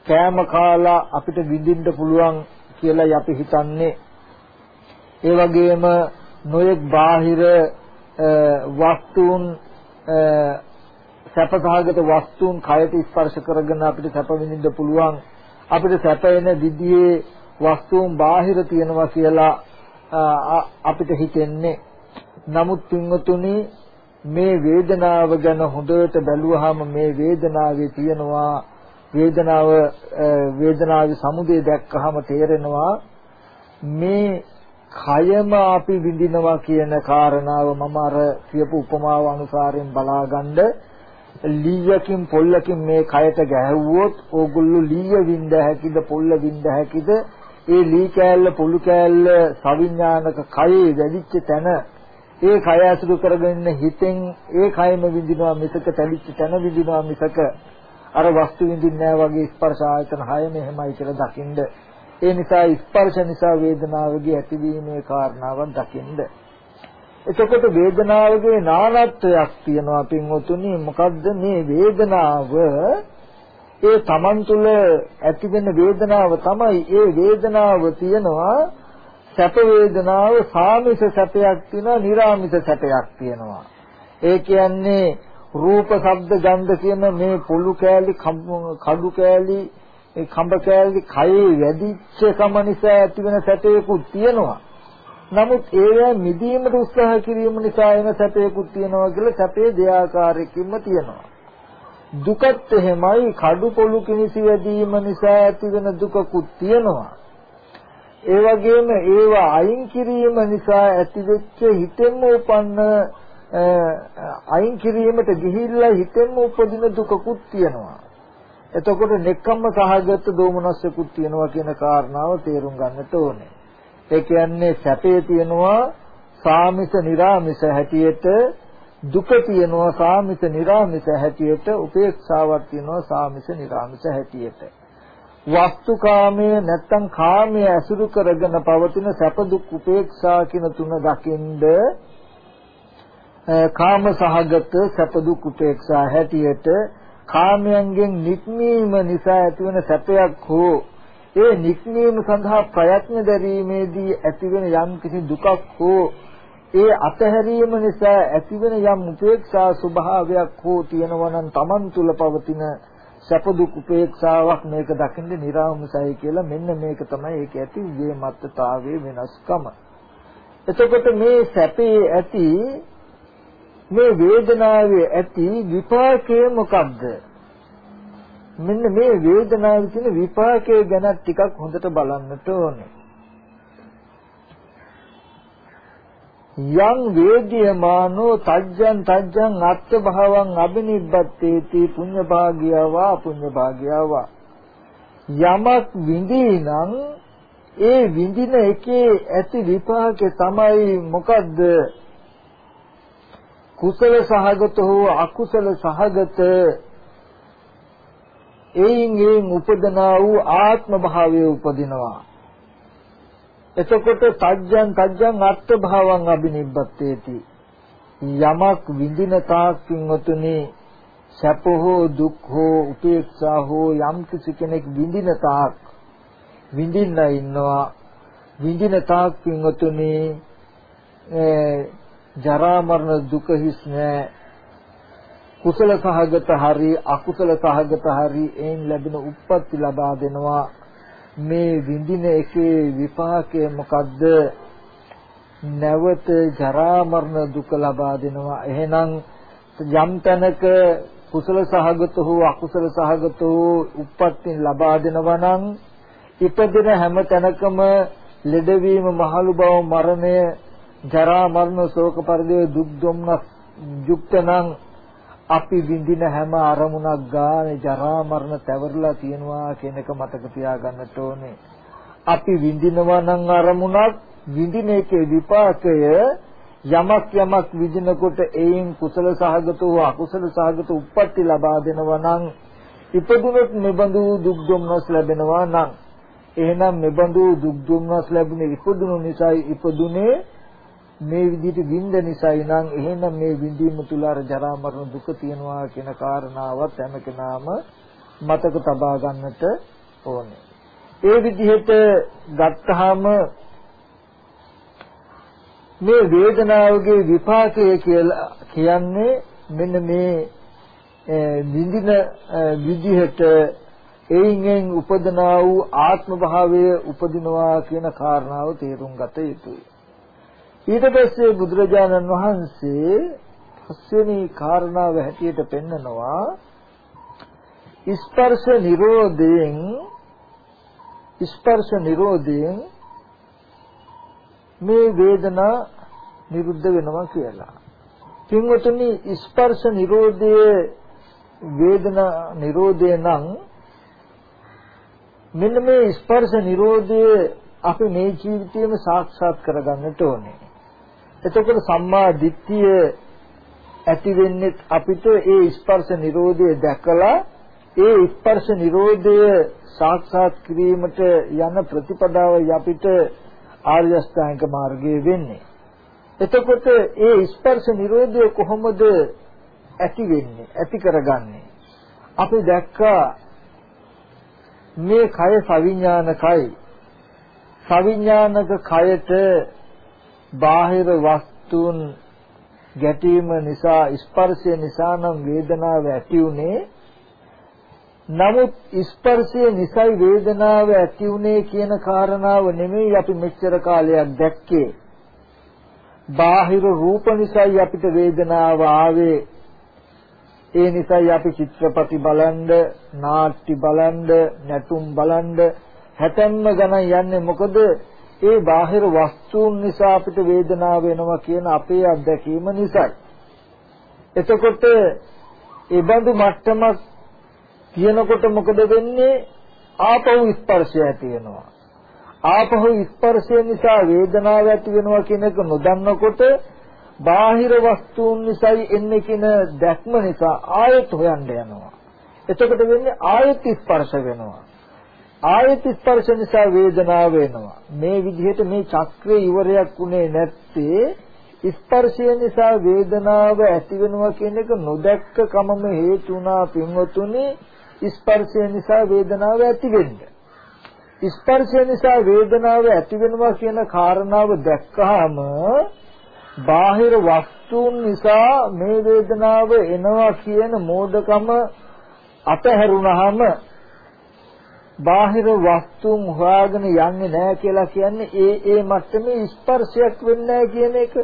කෑම කාලා අපිට විඳින්න පුළුවන් කියලා අපි හිතන්නේ. ඒ වගේම නොයෙක් බාහිර වස්තුන් සැපසහගත වස්තුන් කයට ස්පර්ශ කරගෙන අපිට සැප විඳින්න පුළුවන්. අපිට සැප එන විදිහේ වස්තුන් බාහිර තියෙනවා කියලා අපිට හිතෙන්නේ. නමුත් පින්වතුනි මේ වේදනාව ගැන හොඳට බැලුවාම මේ වේදනාවේ තියෙනවා වේදනාව වේදනාවේ සමුදය දැක්කහම තේරෙනවා මේ කයම අපි විඳිනවා කියන කාරණාව මම අර කියපු උපමාව අනුසාරයෙන් බලාගන්න. ලීයකින් පොල්ලකින් මේ කයට ගැහුවොත් ඕගොල්ලෝ ලීය විඳ හැකිද පොල්ල විඳ හැකිද? ඒ ලී කෑල්ල පොළු කෑල්ල සවිඥානික කයේ වැඩිච්ච තැන ඒ කය ඇසුරු කරගෙන හිතෙන් ඒ කයම විඳිනවා මිසක තැලිච්ච තැන විඳිනවා මිසක. අර වස්තු විඳින්නේ වගේ ස්පර්ශ ආයතන හය මෙහෙමයි කියලා දකින්ද ඒ නිසා ස්පර්ශ නිසා වේදනාවගේ ඇතිවීමේ කාරණාවක් දකින්ද. එතකොට වේදනාවගේ නානත්වයක් තියෙනවා පින්වතුනි. මොකද්ද මේ වේදනාව? ඒ Taman තුල ඇතිවෙන වේදනාව තමයි. ඒ වේදනාව තියෙනවා සැප වේදනාව සාමිස සැපයක් තියෙනවා නිර්ාමිස සැපයක් තියෙනවා. ඒ කියන්නේ රූප ශබ්ද ගන්ධ කියන මේ පොළු කෑලි කඩු කෑලි ඒ කඹ කෑලි කයේ වැඩිච්ච කම නිසා ඇතිවෙන සැපයකුත් තියෙනවා නමුත් ඒවා මිදීමට උත්සාහ කිරීම නිසා එන සැපයකුත් තියෙනවා කියලා සැපේ දෙආකාරයකින්ම තියෙනවා දුකත් එහෙමයි කඩු පොළු කිනිසි වැඩිම නිසා ඇතිවෙන දුකකුත් තියෙනවා. ඒ වගේම ඒවා අයින් කිරීම නිසා ඇතිවෙච්ච හිතෙන්ම උපන්න අයින් කිරීමට ගිහිල්ලා හිතෙන්ම උපදින දුකකුත් තියෙනවා. එතකොට නෙක්කම්ම සහගත දෝමනස්සකුත් තියෙනවා කියන කාරණාව තේරුම් ගන්නට ඕනේ. ඒ කියන්නේ සැපේ තියෙනවා සාමිස නිරාමිස හැටියට දුක තියෙනවා සාමිස නිරාමිස හැටියට උපේක්ෂාවක් තියෙනවා සාමිස නිරාමිස හැටියට වස්තුකාමයේ නැත්තම් කාමයේ ඇසුරු කරගෙන පවතින සැප දුක් උපේක්ෂා කියන තුන දකින්ද කාම සහගත සැප දුක් උපේක්ෂා හැටියට කාමයන්ගෙන් නික්මීම නිසා ඇතිවන සැපයක් හෝ ඒ නික්මීම සඳහා ප්‍රයත්න දැරීමේදී ඇතිවන යම් කිසි දුකක් හෝ ඒ අතහැරීම නිසා ඇතිවෙන යම් උපේක්ෂා ස්වභාවයක් හෝ තියෙනවා නම් Taman තුල පවතින සැප දුක් උපේක්ෂාවක් මේක දකින්න නිරාමසයි කියලා මෙන්න මේක තමයි ඒක ඇති වේමත්තතාවයේ වෙනස්කම. එතකොට මේ සැපේ ඇති මේ වේදනාවේ ඇති විපාකය මොකක්ද? මෙන්න මේ වේදනාවේ තියෙන විපාකය ගැන ටිකක් හොඳට බලන්නට ඕනේ. යං වේද්‍යමානෝ තජ්ජං තජ්ජං අත්ථ භාවං අබිනිබ්බත්තේති පුඤ්ඤ භාග්‍යවා පුඤ්ඤ භාග්‍යවා යමක් විඳිනං ඒ විඳින එකේ ඇති විපාකේ තමයි මොකද්ද කුසල සහගත හෝ අකුසල සහගත එයින් එයින් උපදනා වූ ආත්ම භාවයේ උපදිනවා. එතකොට තජ්ජං තජ්ජං අත්ථ භාවං අබිනිබ්බත්තේති. යමක් විඳින තාක් පින්වතුනි සැප හෝ දුක් හෝ උපේක්ෂා හෝ යම් කිසි කෙනෙක් විඳින තාක් විඳින්න ඉන්නවා. විඳින තාක් පින්වතුනි ජරා මරණ දුක හිස් නැහැ කුසල සහගත හරි අකුසල සහගත හරි එයින් ලැබෙන උප්පත්ති ලබා දෙනවා. මේ විඳින එකේ විපාකය මොකද්ද? නැවත ජරා මරණ දුක ලබා දෙනවා. එහෙනම් යම් තැනක කුසල සහගත හෝ අකුසල සහගත හෝ උප්පත්ති ලබා දෙනවා නම් ඉපදෙන හැම තැනකම ලෙඩවීම මහලු බව මරණය ජරා මරණ ශෝක පරිදේ දුක් දුම්නස් යුක්ත නම් අපි විඳින හැම අරමුණක් ගානේ ජරා මරණ තැවරලා තියෙනවා කියන එක මතක තියාගන්නට ඕනේ. අපි විඳිනවා නම් අරමුණක් විඳින එකේ විපාකය යමක් යමක් විඳිනකොට එයින් කුසල සහගත වූ අකුසල සහගත උප්පත්ති ලබා දෙනවා නම් ඉපදුනොත් මෙබඳු දුක් දුම්නස් ලැබෙනවා නම් එහෙනම් මෙබඳු දුක් දුම්නස් ලැබුණේ ඉපදුණු නිසායි ඉපදුනේ මේ විදිහට විඳ නිසායි නම් එහෙනම් මේ විඳීම තුල අර ජරා මරණ දුක තියනවා කියන කාරණාවත් හැම කෙනාම මතක තබා ගන්නට ඕනේ. ඒ විදිහට ගත්තාම මේ වේදනාවගේ විපාකය කියලා කියන්නේ මෙන්න මේ විඳින විදිහට එයින් උපදනා වූ ආත්ම භාවය උපදිනවා කියන කාරණාව තේරුම් ගත යුතුයි. ඊට පස්සේ බුදුරජාණන් වහන්සේ පස්වෙනි කාරණාව හැටියට පෙන්නනවා ස්පර්ශ නිරෝධයෙන් ස්පර්ශ නිරෝධයෙන් මේ වේදනා නිරුද්ධ වෙනවා කියලා. කින්වතුනි ස්පර්ශ නිරෝධයේ වේදනා නිරෝධය නම් මෙන්න මේ ස්පර්ශ නිරෝධය අපි මේ ජීවිතයේම සාක්ෂාත් කරගන්නට ඕනේ. එතකොට සම්මා දිට්ඨිය ඇති වෙන්නේ අපිට ඒ ස්පර්ශ නිරෝධය දැකලා ඒ ස්පර්ශ නිරෝධය සාක්ෂාත් කිරීමට යන ප්‍රතිපදාවයි අපිට ආර්ය අෂ්ටාංගික මාර්ගයේ වෙන්නේ. එතකොට ඒ ස්පර්ශ නිරෝධය කොහොමද ඇති වෙන්නේ? ඇති කරගන්නේ? අපි දැක්කා මේ කය සවිඥානිකයි. සවිඥානික කයට බාහිර වස්තුන් ගැටීම නිසා ස්පර්ශය නිසා නම් වේදනාව ඇති උනේ නමුත් ස්පර්ශය නිසයි වේදනාව ඇති උනේ කියන කාරණාව නෙමෙයි අපි මෙච්චර කාලයක් දැක්කේ. බාහිර රූප නිසයි අපිට වේදනාව ආවේ. ඒ නිසයි අපි චිත්‍රපටි බලන්ඩ, නාට්‍ය බලන්ඩ, නැටුම් බලන්ඩ හැතැම්ම ගණන් යන්නේ මොකද? ඒ බාහිර වස්තුන් නිසා අපිට වේදනාව වෙනවා කියන අපේ අත්දැකීම නිසායි. එතකොට ඒ බඳු මට්ටමක් කියනකොට මොකද වෙන්නේ? ආපහු ස්පර්ශය ඇති වෙනවා. ආපහු ස්පර්ශය නිසා වේදනාව ඇති වෙනවා කියන එක නොදන්නකොට බාහිර වස්තුන් නිසායි එන්නේ කියන දැක්ම නිසා ආයත හොයන්න යනවා. එතකොට වෙන්නේ ආයත ස්පර්ශ වෙනවා. ආයත ස්පර්ශ නිසා වේදනාව වෙනවා. මේ විදිහට මේ චක්‍රේ ඉවරයක් උනේ නැත්තේ ස්පර්ශය නිසා වේදනාව ඇති වෙනවා කියන එක නොදැක්ක කමම හේතු වුණා පින්වතුනි ස්පර්ශය නිසා වේදනාව ඇති වෙන්නේ. ස්පර්ශය නිසා වේදනාව ඇති වෙනවා කියන කාරණාව දැක්කහම බාහිර වස්තුන් නිසා මේ වේදනාව එනවා කියන මෝඩකම අතහැරුණාම බාහිර වස්තුන් හොයාගෙන යන්නේ නැහැ කියලා කියන්නේ ඒ ඒ මට්ටමේ ස්පර්ශයක් වෙන්නේ නැහැ කියන එක.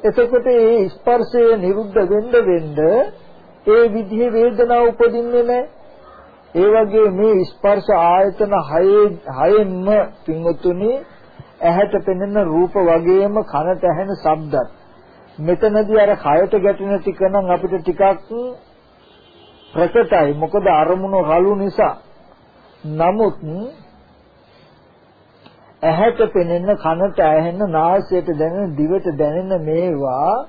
එතකොට ඒ ස්පර්ශය නිරුද්ධ වෙන්න වෙන්න ඒ විදිහේ වේදනාව උපදින්නේ නැහැ. ඒ වගේ මේ ස්පර්ශ ආයතන හයෙන්ම පින්වතුනි ඇහැට පෙනෙන රූප වගේම කනට ඇහෙන ශබ්දත් මෙතනදී අර කයට ගැටෙන ටික නම් අපිට ටිකක් ප්‍රකටයි මොකද අරමුණු රළු නිසා නමුත් ඇහැට පෙනෙන කනට ඇහෙන නාසයට දැනෙන දිවට දැනෙන මේවා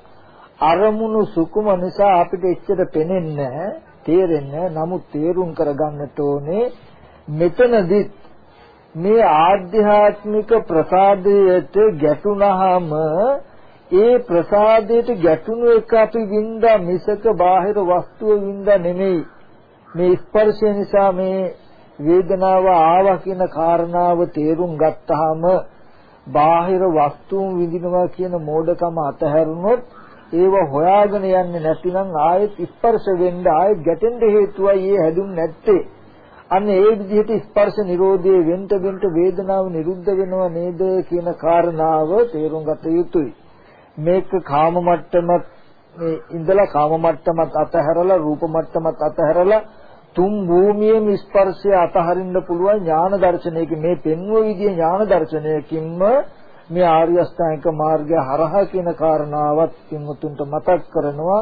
අරමුණු සුකුම නිසා අපිට එච්චර පෙනෙන්නේ තේරෙන්නේ නමුත් තේරුම් කරගන්නට ඕනේ මෙතනදි මේ ආධ්‍යාත්මික ප්‍රසාදයට ගැටුණාම ඒ ප්‍රසාදයට ගැටුණු එක අපි වින්දා මිසක බාහිර වස්තුව වින්දා නෙමෙයි. මේ ස්පර්ශය නිසා මේ වේදනාව ආවා කියන කාරණාව තේරුම් ගත්තාම බාහිර වස්තුන් විඳිනවා කියන මෝඩකම අතහැරුණොත් ඒව හොයාගෙන යන්නේ නැතිනම් ආයෙත් ස්පර්ශ වෙන්න ආයෙත් ගැටෙන්න හේතුවයි ඒ හැදුන්නේ නැත්තේ. අන්න ඒ විදිහට ස්පර්ශ නිරෝධයේ වෙන්න වෙන්න වේදනාව නිරුද්ධ වෙනව නේද කියන කාරණාව තේරුම් ගත යුතුයි. මේක කාම මට්ටමත් මේ ඉඳලා කාම මට්ටමත් අතහැරලා රූප මට්ටමත් අතහැරලා තුන් භූමියේම ස්පර්ශය අතහරින්න පුළුවන් ඥාන දර්ශනයක මේ පෙන්ව විදිය ඥාන දර්ශනයකින්ම මේ ආර්ය අෂ්ටාංගික මාර්ගය හරහා කියන කාරණාවත් පින්වුතුන්ට මතක් කරනවා.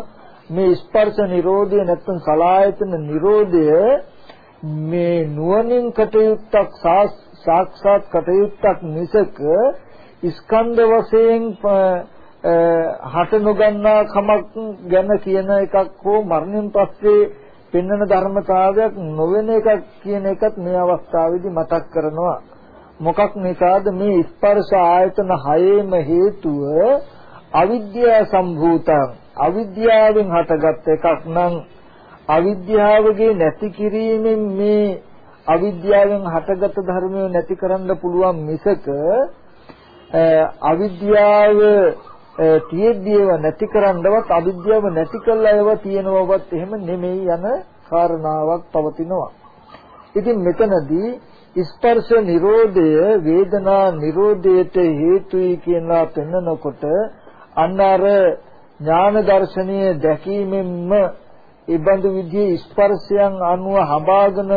මේ ස්පර්ශ නිරෝධය නැත්නම් සලායතන නිරෝධය මේ නුවණින් කටයුත්තක් සාක්ෂාත් කටයුත්තක් මිසක ස්කන්ධ වශයෙන් හට නොගන්නා කමක් ගැන කියන එකක් හෝ මරණයෙන් පස්සේ පෙන්වන ධර්මතාවයක් නොවන එකක් කියන එකත් මේ අවස්ථාවේදී මතක් කරනවා. මොකක් නිසාද? මේ ස්පර්ශ ආයතන හයේම හේතුව අවිද්‍යාව සම්භූතං. අවිද්‍යාවෙන් හටගත් එකක් නම් අවිද්‍යාවගේ නැති කිරීමෙන් මේ අවිද්‍යාවෙන් හටගත් ධර්මය නැති කරන්න පුළුවන් මිසක අවිද්‍යාව තියෙද්දීව නැති කරන්නවත් අවිද්‍යාව නැති කළා ඒවා තියෙනවවත් එහෙම නෙමෙයි යන කාරණාවක් පවතිනවා. ඉතින් මෙතනදී ස්පර්ශ නිරෝධය වේදනා නිරෝධයට හේතුයි කියලා පෙන්නකොට අන්න අර ඥාන දර්ශනීය දැකීමෙන්ම ඉබඳු විදිහේ ස්පර්ශයන් අනුව හඹාගෙන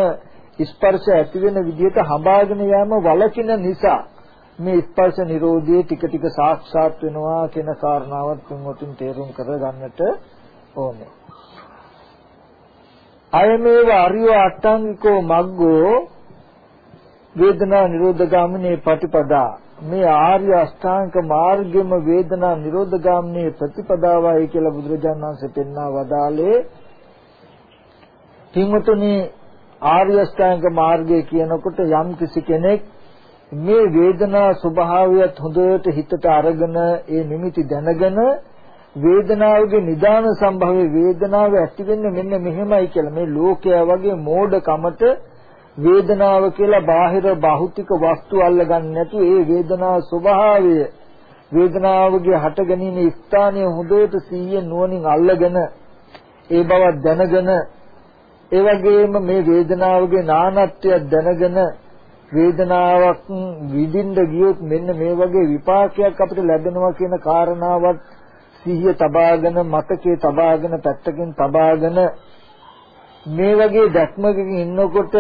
ස්පර්ශ ඇති වෙන විදිහට හඹාගෙන යෑම වලකින නිසා මේ ස්පර්ශ නිරෝධයේ ටික ටික සාක්ෂාත් වෙනවා කියන කාරණාවත් තුන්වතුන් තේරුම් කරගන්නට ඕනේ. අයමේව අරිය අට්ටංගිකෝ මග්ගෝ වේදනා නිරෝධගාමිනී ප්‍රතිපදා මේ ආර්ය අෂ්ටාංග මාර්ගෙම වේදනා නිරෝධගාමිනී ප්‍රතිපදාවයි කියලා බුදුරජාණන් වහන්සේ පෙන්වා වදාළේ තින්වතුනි ආර්ය අෂ්ටාංග මාර්ගය කියනකොට යම් කිසි කෙනෙක් මේ වේදනා ස්වභාවයත් හොඳට හිතට අරගෙන ඒ නිමිති දැනගෙන වේදනාවගේ නිදාන සම්භවයේ වේදනාව ඇති වෙන්නේ මෙන්න මෙහෙමයි කියලා. මේ ලෝකයා වගේ මෝඩකමට වේදනාව කියලා බාහිර භෞතික වස්තු අල්ලගන්නේ නැතු ඒ වේදනාව ස්වභාවය වේදනාවගේ හට ගැනීම ස්ථානය හොඳට සීයෙන් නුවණින් අල්ලගෙන ඒ බව දැනගෙන ඒ වගේම මේ වේදනාවගේ නානත්වය දැනගෙන වේදනාවක් විඳින්න ගියොත් මෙන්න මේ වගේ විපාකයක් අපිට ලැබෙනවා කියන කාරණාවත් සිහිය තබාගෙන මතකයේ තබාගෙන පැත්තකින් තබාගෙන මේ වගේ දැක්මකින් ඉන්නකොට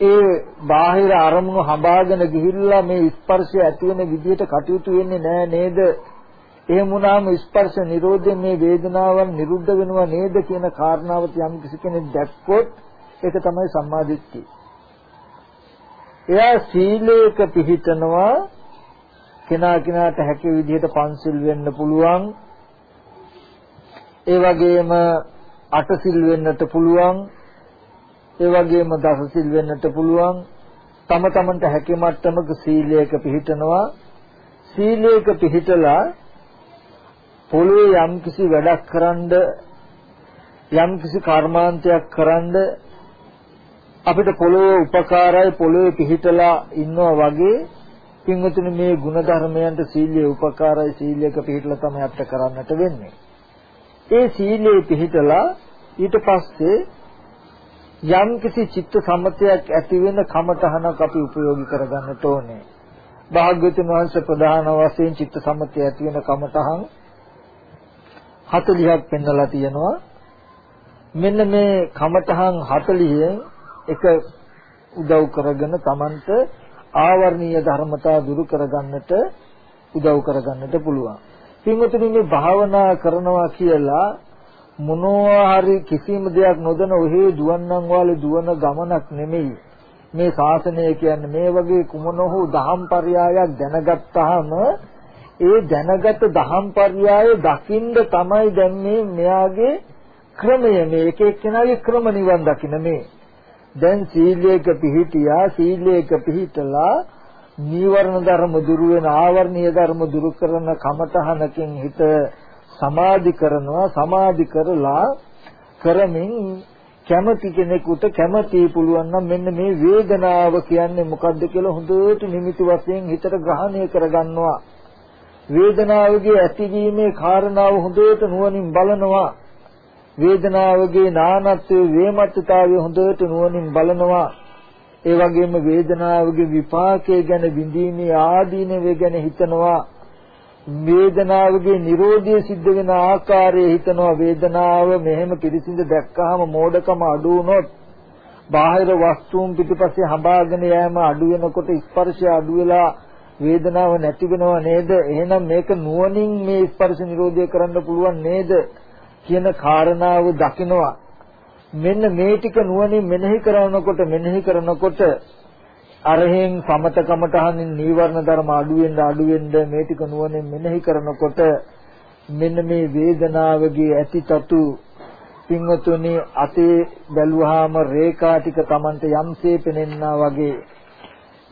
ඒ බාහිර අරමුණු හඹාගෙන ගිහිල්ලා මේ ස්පර්ශය ඇති වෙන විදිහට කටයුතු වෙන්නේ නෑ නේද? එහෙම වුණාම ස්පර්ශ නිරෝධයෙන් මේ වේදනාවන් නිරුද්ධ වෙනවා නේද කියන කාරණාවත් යම් කිසි කෙනෙක් දැක්කොත් ඒක තමයි සම්මාදිට්ඨිය. එයා සීලයක පිහිටනවා කෙනා කෙනාට හැකි විදිහට පන්සිල් වෙන්න පුළුවන්. ඒ වගේම අටසිල් වෙන්නට පුළුවන්. ඒ වගේම දසසිල් වෙන්නට පුළුවන්. තම තමන්ට හැකි මට්ටමක සීලයක පිහිටනවා. සීලයක පිහිටලා පොළොවේ යම්කිසි වැඩක් කරන්ඩ යම්කිසි කර්මාන්තයක් කරන්ඩ අපිට පොළොවේ උපකාරයි පොළොවේ පිහිටලා ඉන්නවා වගේ පින්වතුනි මේ ಗುಣධර්මයන්ට සීලයේ උපකාරයි සීලයක පිහිටලා තමයි අපිට කරන්නට වෙන්නේ. ඒ සීලයේ පිහිටලා ඊට පස්සේ යම් කිසි චිත්ත සමතයක් ඇති වෙන කමඨහනක් අපි උපයෝගී කරගන්නට ඕනේ. භාග්‍යවතුන් වහන්සේ ප්‍රධාන වශයෙන් චිත්ත සමතය ඇති වෙන කමඨහන් 40ක් පෙන්වලා තියෙනවා. මෙන්න මේ කමඨහන් 40න් එක උදව් කරගෙන Tamanට ආවර්ණීය ධර්මතා දුරු කරගන්නට උදව් කරගන්නට පුළුවන්. පින්වතුනි මේ භාවනා කරනවා කියලා මොනවා හරි කිසිම දෙයක් නොදැන ඔහේ දුවන්නම් වාලේ දුවන ගමනක් නෙමෙයි. මේ ශාසනය කියන්නේ මේ වගේ කුමන හෝ දහම් පරයයක් දැනගත්තාම ඒ දැනගත දහම් පරයය දකින්න තමයි දැන් මේ මෙයාගේ ක්‍රමය මේ එක එක්කෙනාගේ ක්‍රම නිවන් දකින්න මේ. දැන් සීලයක පිහිටියා සීලයක පිහිටලා නීවරණ ධර්ම දුරු වෙන ආවර්ණීය ධර්ම දුරු කරන කමතහනකින් හිත සමාධි කරනවා සමාධි කරලා කරමින් කැමති කෙනෙකුට කැමති පුළුවන් නම් මෙන්න මේ වේදනාව කියන්නේ මොකද්ද කියලා හොඳට නිමිති වශයෙන් හිතට ග්‍රහණය කරගන්නවා. වේදනාවගේ ඇතිවීමේ කාරණාව හොඳට නුවණින් බලනවා. වේදනාවගේ නානත්වයේ වේමත්තතාවය හොඳට නුවණින් බලනවා. ඒ වගේම වේදනාවගේ විපාකයේ ගැන විඳීමේ ආදීනවේ ගැන හිතනවා. වේදනාවගේ Nirodha සිද්ධ වෙන ආකාරය හිතනවා. වේදනාව මෙහෙම පිරිසිඳ දැක්කහම මෝඩකම අඩු වුණොත් බාහිර වස්තුන් පිටිපස්සේ හඹාගෙන යෑම අඩු වෙනකොට ස්පර්ශය අඩු වෙලා වේදනාව නැති වෙනව නේද? එහෙනම් මේක නුවණින් මේ ස්පර්ශ නිරෝධය කරන්න පුළුවන් නේද? කියන කාරණාව දකිනවා. මෙන්න මේ ටික නුවණින් මෙනෙහි කරනකොට මෙනෙහි කරනකොට අරහෙන් සමතකමටහනින් නීවරණ ධර්ම අඩු වෙන්න අඩු වෙන්න මේ ටික නුවණින් මෙනෙහි කරනකොට මෙන්න මේ වේදනාවගේ ඇතිතතු පින්වතුනි අතේ බැලුවාම රේඛා ටික Tamante යම්සේ පෙනෙන්නා වගේ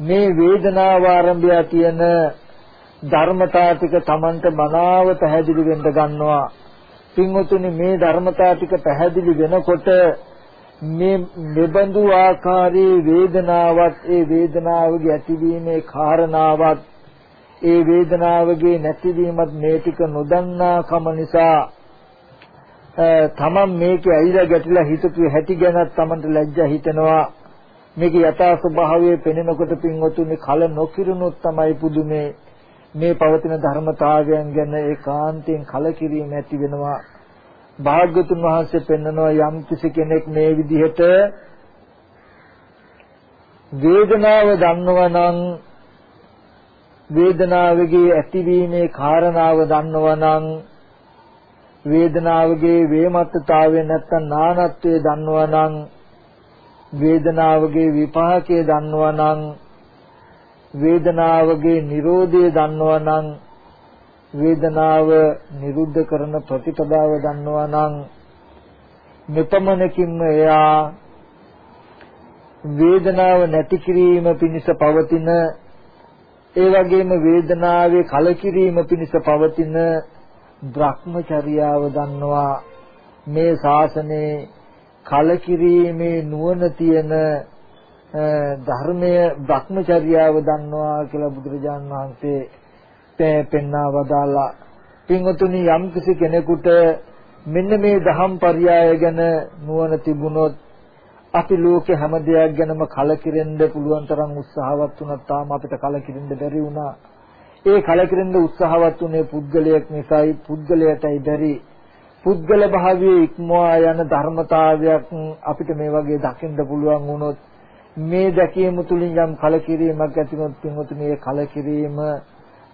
මේ වේදනාව ආරම්භය තියෙන ධර්මතා ටික Tamante මනාව පැහැදිලි වෙන්න ගන්නවා. පින්වතුනි මේ ධර්මතා ටික පැහැදිලි වෙනකොට මේ නිබඳු ආකාරයේ වේදනාවත් ඒ වේදනාවගේ ඇතිවීමේ කාරණාවත් ඒ වේදනාවගේ නැතිවීමත් මේ ටික නොදන්නා කම නිසා තමන් මේකේ ඇයිලා ගැටිලා හිතපු හැටි ගැන තමන්ට ලැජ්ජා හිතෙනවා. මේක යථා ස්වභාවය පෙනෙනකොට පින්වතුනි කල නොකිරුණොත් තමයි පුදුමේ. මේ පවතින ධර්මතාවයන් ගැන ඒකාන්තයෙන් කලකිරීම ඇති වෙනවා. භාග්‍යතුන් වහන්සේ පෙන්නනවා යම් කිසි කෙනෙක් මේ විදිහට වේදනාව දන්නවා නම් වේදනාවගේ ඇතිවීමේ කාරණාව දන්නවා නම් වේදනාවගේ වේමත්තතාවය නැත්තම් නානත්වය දන්නවා නම් වේදනාවගේ විපාකය දන්නවා නම් වේදනාවගේ Nirodhe දන්නවා නම් වේදනාව නිරුද්ධ කරන ප්‍රතිපදාව දන්නවා නම් මෙපමණකින්ම එයා වේදනාව නැති කිරීම පිණිස පවතින ඒ වගේම වේදනාවේ කලකිරීම පිණිස පවතින භ්‍රමචර්යාව දන්නවා. මේ ශාසනයේ කලකිරීමේ නුවණ තියෙන ධර්මය භ්‍රමචර්යාව දන්නවා කියලා බුදුරජාන් වහන්සේ පෙන්වා වදාලා පින්වතුනි යම් කිසි කෙනෙකුට මෙන්න මේ දහම් පරයය ගැන නුවණ තිබුණොත් අපි ලෝකේ හැම දෙයක් ගැනම කලකිරෙන්න පුළුවන් තරම් උත්සාහවත් වුණා තාම අපිට කලකිරෙන්න බැරි වුණා. ඒ කලකිරෙන්න උත්සාහවත් වුණේ පුද්ගලයෙක් නිසායි පුද්ගලයටයි බැරි. පුද්ගල භාවයේ ඉක්මවා යන ධර්මතාවයක් අපිට මේ වගේ දකින්න පුළුවන් වුණොත් මේ දැකීම තුලින් යම් කලකිරීමක් ඇති වුණොත් පින්වතුනි මේ කලකිරීම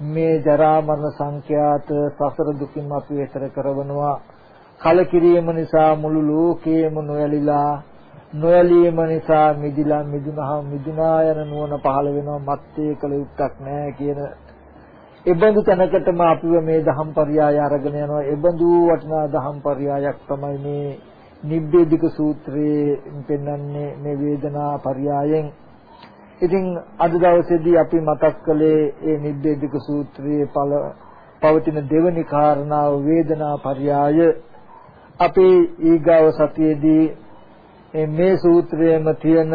මේ ජරා මරණ සංඛ්‍යාත සසර දුකින් අපි එතර කරවනවා. කලකිරීම නිසා මුළු ලෝකේම නොයලිලා නොයලීම නිසා මිදිලා මිදුනහම මිදුනා යන නුවණ පහළ වෙනවා. මත්තේ කල යුක්තක් නැහැ කියන එබඳු තැනකටම අපිව මේ දහම් පරයය අරගෙන යනවා. එබඳු වටිනා දහම් පරයයක් තමයි මේ නිබ්බේධික සූත්‍රයේ පෙන්වන්නේ මේ වේදනා පරයයෙන්. ඉතින් අද දවසේදී අපි මතක් කළේ ඒ නිබ්බේධික සූත්‍රයේ පළ පවතින දෙවනි කාරණාව වේදනා පරයය. අපි ඊගාව සතියේදී මේ සූත්‍රයේම තියෙන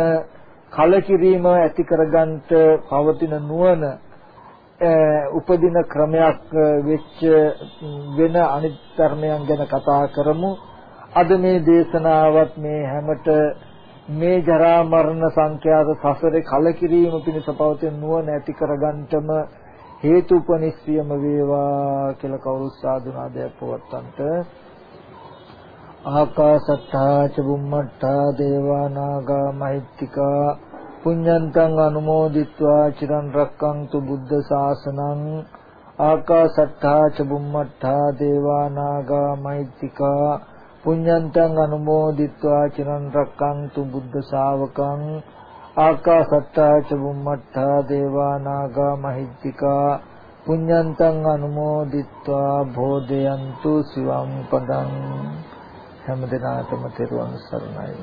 කලකිරීම ඇති කරගන්නට පවතින නුවණ උපදින ක්‍රමයක් වෙච්ච වෙන අනිත් ධර්මයන් ගැන කතා කරමු. අද මේ දේශනාවත් මේ හැමත මේ ජරා මරණ සංඛ්‍යාත සසරේ කලකිරීම පිණිස පවතින නුවණ ඇති කරගන්නටම හේතුපනිස්සියම වේවා කියලා කවුරු සාදුනාදයක් පවත්තන්ට. ආකාසත්තා ච බුම්මත්තා දේවා නාග මහිත්‍තිකා පුඤ්ඤන්තං අනුමෝදිත්වා චිරන් රැක්කන්තු බුද්ධ ශාසනං. ආකාසත්තා ච බුම්මත්තා දේවා නාග මහිත්‍තිකා පුඤ්ඤන්තං අනුමෝදිත්වා චිරන් රැක්කන්තු බුද්ධ ශාවකං ආකාසත්තා ච බුම්මත්තා දේවා නාග මහිත්‍තිකා පුඤ්ඤන්තං අනුමෝදිත්වා භෝදයන්තු සිවම් පදං හැම දිනාටම තෙරුවන් සරණයි